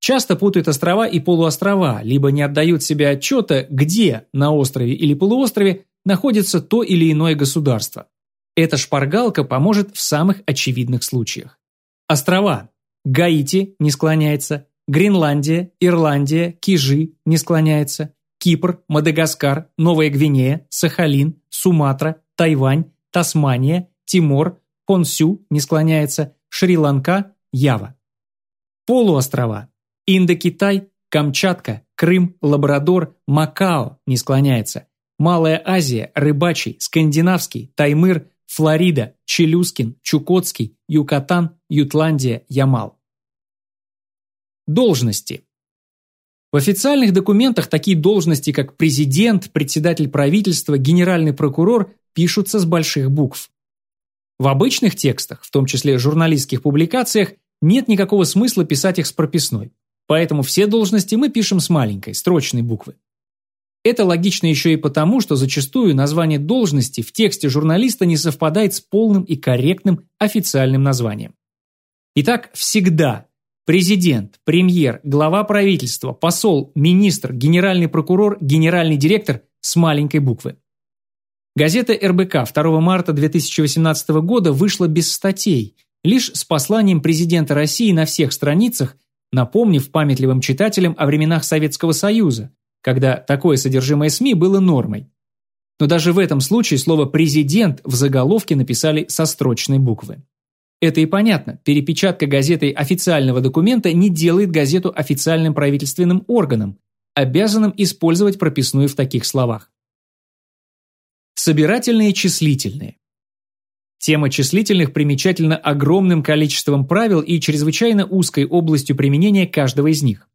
Часто путают острова и полуострова, либо не отдают себе отчета, где на острове или полуострове находится то или иное государство. Эта шпаргалка поможет в самых очевидных случаях. Острова Гаити не склоняется, Гренландия, Ирландия, Кижи не склоняется, Кипр, Мадагаскар, Новая Гвинея, Сахалин, Суматра, Тайвань, Тасмания, Тимор, Хонсю не склоняется, Шри-Ланка, Ява. Полуострова. Индокитай, Камчатка, Крым, Лабрадор, Макао не склоняется. Малая Азия, Рыбачий, Скандинавский, Таймыр, Флорида, Челюскин, Чукотский, Юкатан, Ютландия, Ямал. Должности. В официальных документах такие должности, как президент, председатель правительства, генеральный прокурор, пишутся с больших букв. В обычных текстах, в том числе журналистских публикациях, нет никакого смысла писать их с прописной. Поэтому все должности мы пишем с маленькой, строчной буквы. Это логично еще и потому, что зачастую название должности в тексте журналиста не совпадает с полным и корректным официальным названием. Итак, всегда президент, премьер, глава правительства, посол, министр, генеральный прокурор, генеральный директор с маленькой буквы. Газета РБК 2 марта 2018 года вышла без статей, лишь с посланием президента России на всех страницах, напомнив памятливым читателям о временах Советского Союза, когда такое содержимое СМИ было нормой. Но даже в этом случае слово «президент» в заголовке написали со строчной буквы. Это и понятно, перепечатка газетой официального документа не делает газету официальным правительственным органом, обязанным использовать прописную в таких словах. Собирательные числительные. Тема числительных примечательна огромным количеством правил и чрезвычайно узкой областью применения каждого из них.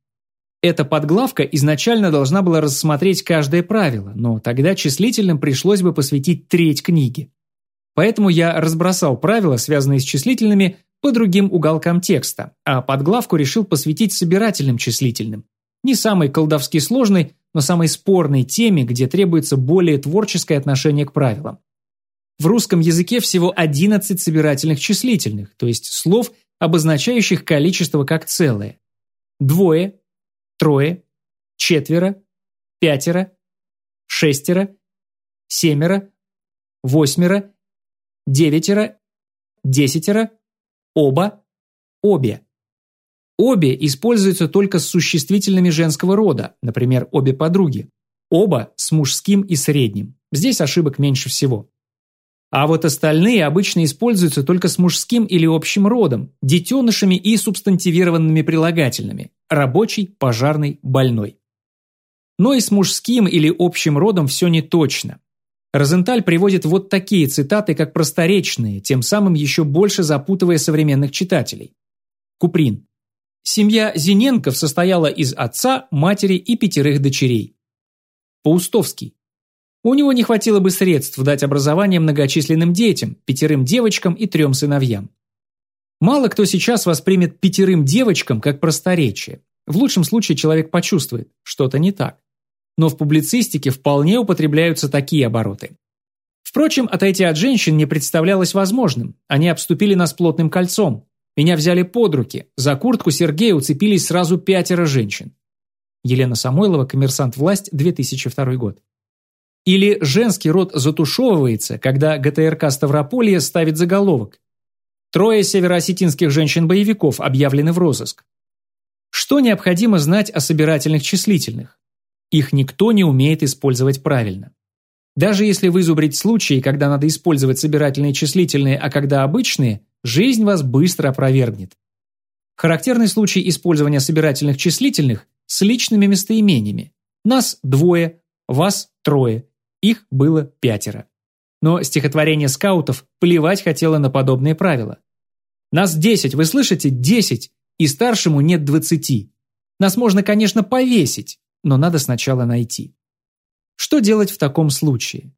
Эта подглавка изначально должна была рассмотреть каждое правило, но тогда числительным пришлось бы посвятить треть книги. Поэтому я разбросал правила, связанные с числительными, по другим уголкам текста, а подглавку решил посвятить собирательным числительным. Не самой колдовски сложной, но самой спорной теме, где требуется более творческое отношение к правилам. В русском языке всего 11 собирательных числительных, то есть слов, обозначающих количество как целое. Двое, трое, четверо, пятеро, шестеро, семеро, восьмеро, девятеро, десятеро, оба, обе. Обе используются только с существительными женского рода, например, обе подруги. Оба с мужским и средним. Здесь ошибок меньше всего. А вот остальные обычно используются только с мужским или общим родом, детенышами и субстантивированными прилагательными – рабочий, пожарный, больной. Но и с мужским или общим родом все не точно. Розенталь приводит вот такие цитаты, как просторечные, тем самым еще больше запутывая современных читателей. Куприн. Семья Зиненков состояла из отца, матери и пятерых дочерей. Паустовский. У него не хватило бы средств дать образование многочисленным детям, пятерым девочкам и трем сыновьям. Мало кто сейчас воспримет пятерым девочкам как просторечие. В лучшем случае человек почувствует, что-то не так. Но в публицистике вполне употребляются такие обороты. Впрочем, отойти от женщин не представлялось возможным. Они обступили нас плотным кольцом. Меня взяли под руки. За куртку Сергея уцепились сразу пятеро женщин. Елена Самойлова, коммерсант власть, 2002 год. Или женский род затушевывается, когда ГТРК Ставрополье ставит заголовок. Трое североосетинских женщин-боевиков объявлены в розыск. Что необходимо знать о собирательных числительных? Их никто не умеет использовать правильно. Даже если вызубрить случаи, когда надо использовать собирательные числительные, а когда обычные, жизнь вас быстро опровергнет. Характерный случай использования собирательных числительных с личными местоимениями. Нас двое, вас трое, их было пятеро. Но стихотворение скаутов плевать хотело на подобные правила. Нас десять, вы слышите, десять, и старшему нет двадцати. Нас можно, конечно, повесить, но надо сначала найти. Что делать в таком случае?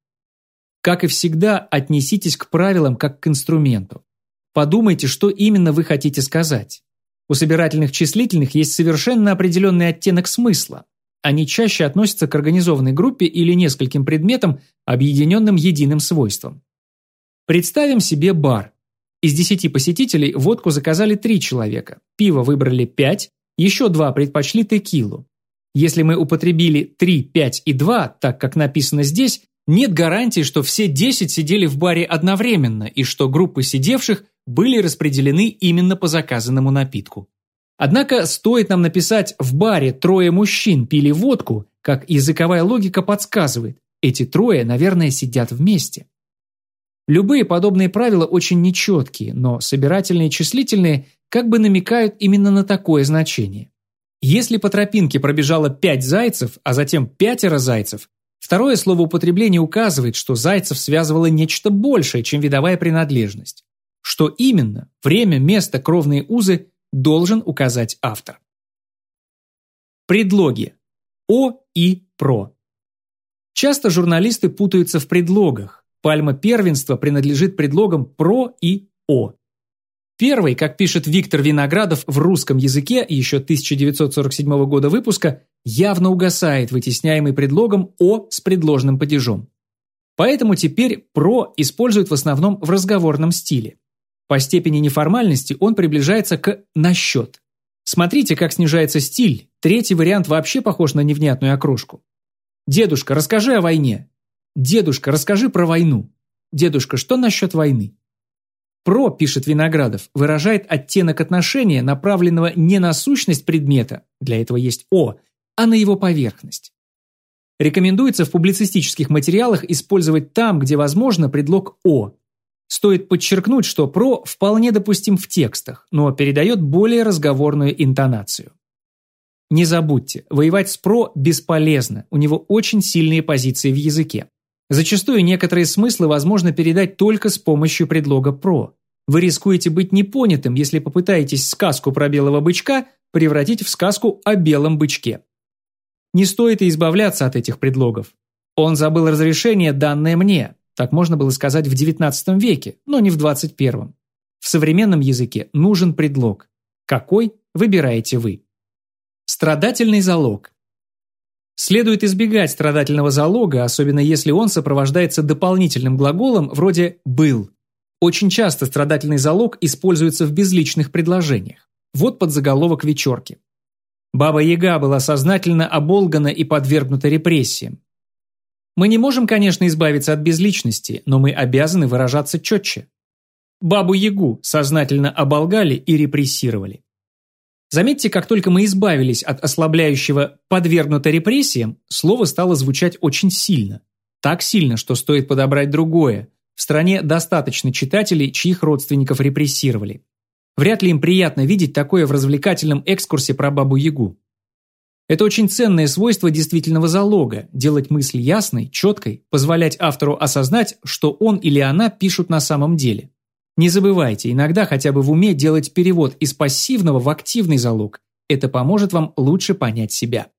Как и всегда, отнеситесь к правилам как к инструменту. Подумайте, что именно вы хотите сказать. У собирательных числительных есть совершенно определенный оттенок смысла. Они чаще относятся к организованной группе или нескольким предметам, объединенным единым свойством. Представим себе бар. Из 10 посетителей водку заказали 3 человека, пиво выбрали 5, еще 2 предпочли текилу. Если мы употребили 3, 5 и 2, так как написано здесь, нет гарантии, что все 10 сидели в баре одновременно и что группы сидевших были распределены именно по заказанному напитку. Однако стоит нам написать «в баре трое мужчин пили водку», как языковая логика подсказывает, эти трое, наверное, сидят вместе. Любые подобные правила очень нечеткие, но собирательные и числительные как бы намекают именно на такое значение. Если по тропинке пробежало пять зайцев, а затем пятеро зайцев, второе словоупотребление указывает, что зайцев связывало нечто большее, чем видовая принадлежность. Что именно, время, место, кровные узы должен указать автор. Предлоги. О и про. Часто журналисты путаются в предлогах. Пальма первенства принадлежит предлогам про и о. Первый, как пишет Виктор Виноградов в русском языке еще 1947 года выпуска, явно угасает, вытесняемый предлогом «о» с предложным падежом. Поэтому теперь «про» используют в основном в разговорном стиле. По степени неформальности он приближается к «насчет». Смотрите, как снижается стиль. Третий вариант вообще похож на невнятную окрошку. «Дедушка, расскажи о войне». «Дедушка, расскажи про войну». «Дедушка, что насчет войны?» «Про», пишет Виноградов, выражает оттенок отношения, направленного не на сущность предмета, для этого есть «о», а на его поверхность. Рекомендуется в публицистических материалах использовать там, где возможно, предлог «о». Стоит подчеркнуть, что «про» вполне допустим в текстах, но передает более разговорную интонацию. Не забудьте, воевать с «про» бесполезно, у него очень сильные позиции в языке. Зачастую некоторые смыслы возможно передать только с помощью предлога «про». Вы рискуете быть непонятым, если попытаетесь сказку про белого бычка превратить в сказку о белом бычке. Не стоит и избавляться от этих предлогов. Он забыл разрешение, данное мне. Так можно было сказать в XIX веке, но не в XXI. В современном языке нужен предлог. Какой – выбираете вы. Страдательный залог. Следует избегать страдательного залога, особенно если он сопровождается дополнительным глаголом вроде «был». Очень часто страдательный залог используется в безличных предложениях. Вот подзаголовок вечерки. Баба Яга была сознательно оболгана и подвергнута репрессиям. Мы не можем, конечно, избавиться от безличности, но мы обязаны выражаться четче. Бабу Ягу сознательно оболгали и репрессировали. Заметьте, как только мы избавились от ослабляющего «подвергнуто репрессиям», слово стало звучать очень сильно. Так сильно, что стоит подобрать другое. В стране достаточно читателей, чьих родственников репрессировали. Вряд ли им приятно видеть такое в развлекательном экскурсе про Бабу-Ягу. Это очень ценное свойство действительного залога – делать мысль ясной, четкой, позволять автору осознать, что он или она пишут на самом деле. Не забывайте, иногда хотя бы в уме делать перевод из пассивного в активный залог. Это поможет вам лучше понять себя.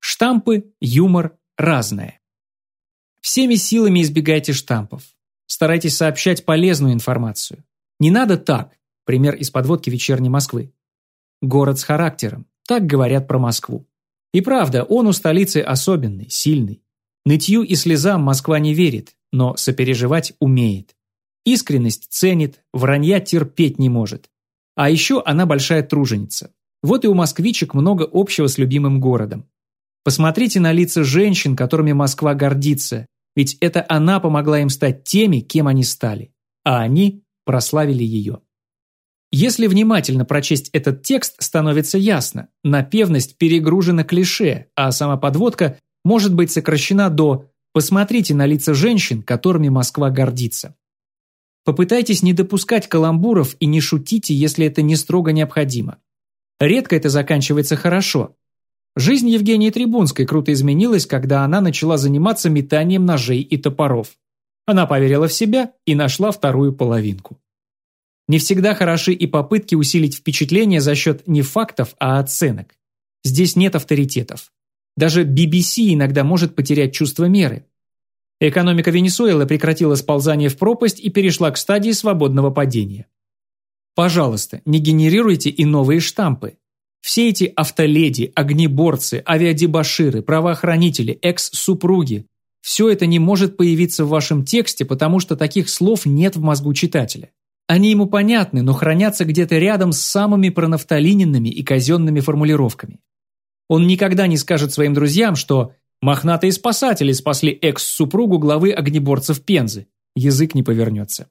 Штампы, юмор, разное. Всеми силами избегайте штампов. Старайтесь сообщать полезную информацию. Не надо так. Пример из подводки вечерней Москвы. Город с характером. Так говорят про Москву. И правда, он у столицы особенный, сильный. Нытью и слезам Москва не верит, но сопереживать умеет. Искренность ценит, вранья терпеть не может. А еще она большая труженица. Вот и у москвичек много общего с любимым городом. Посмотрите на лица женщин, которыми Москва гордится, ведь это она помогла им стать теми, кем они стали. А они прославили ее. Если внимательно прочесть этот текст, становится ясно. Напевность перегружена клише, а сама подводка может быть сокращена до «посмотрите на лица женщин, которыми Москва гордится». Попытайтесь не допускать каламбуров и не шутите, если это не строго необходимо. Редко это заканчивается хорошо. Жизнь Евгении Трибунской круто изменилась, когда она начала заниматься метанием ножей и топоров. Она поверила в себя и нашла вторую половинку. Не всегда хороши и попытки усилить впечатление за счет не фактов, а оценок. Здесь нет авторитетов. Даже BBC иногда может потерять чувство меры. Экономика Венесуэлы прекратила сползание в пропасть и перешла к стадии свободного падения. Пожалуйста, не генерируйте и новые штампы. Все эти автоледи, огнеборцы, авиадебаширы, правоохранители, экс-супруги – все это не может появиться в вашем тексте, потому что таких слов нет в мозгу читателя. Они ему понятны, но хранятся где-то рядом с самыми пронафталиненными и казенными формулировками. Он никогда не скажет своим друзьям, что Мохнатые спасатели спасли экс-супругу главы огнеборцев Пензы. Язык не повернется.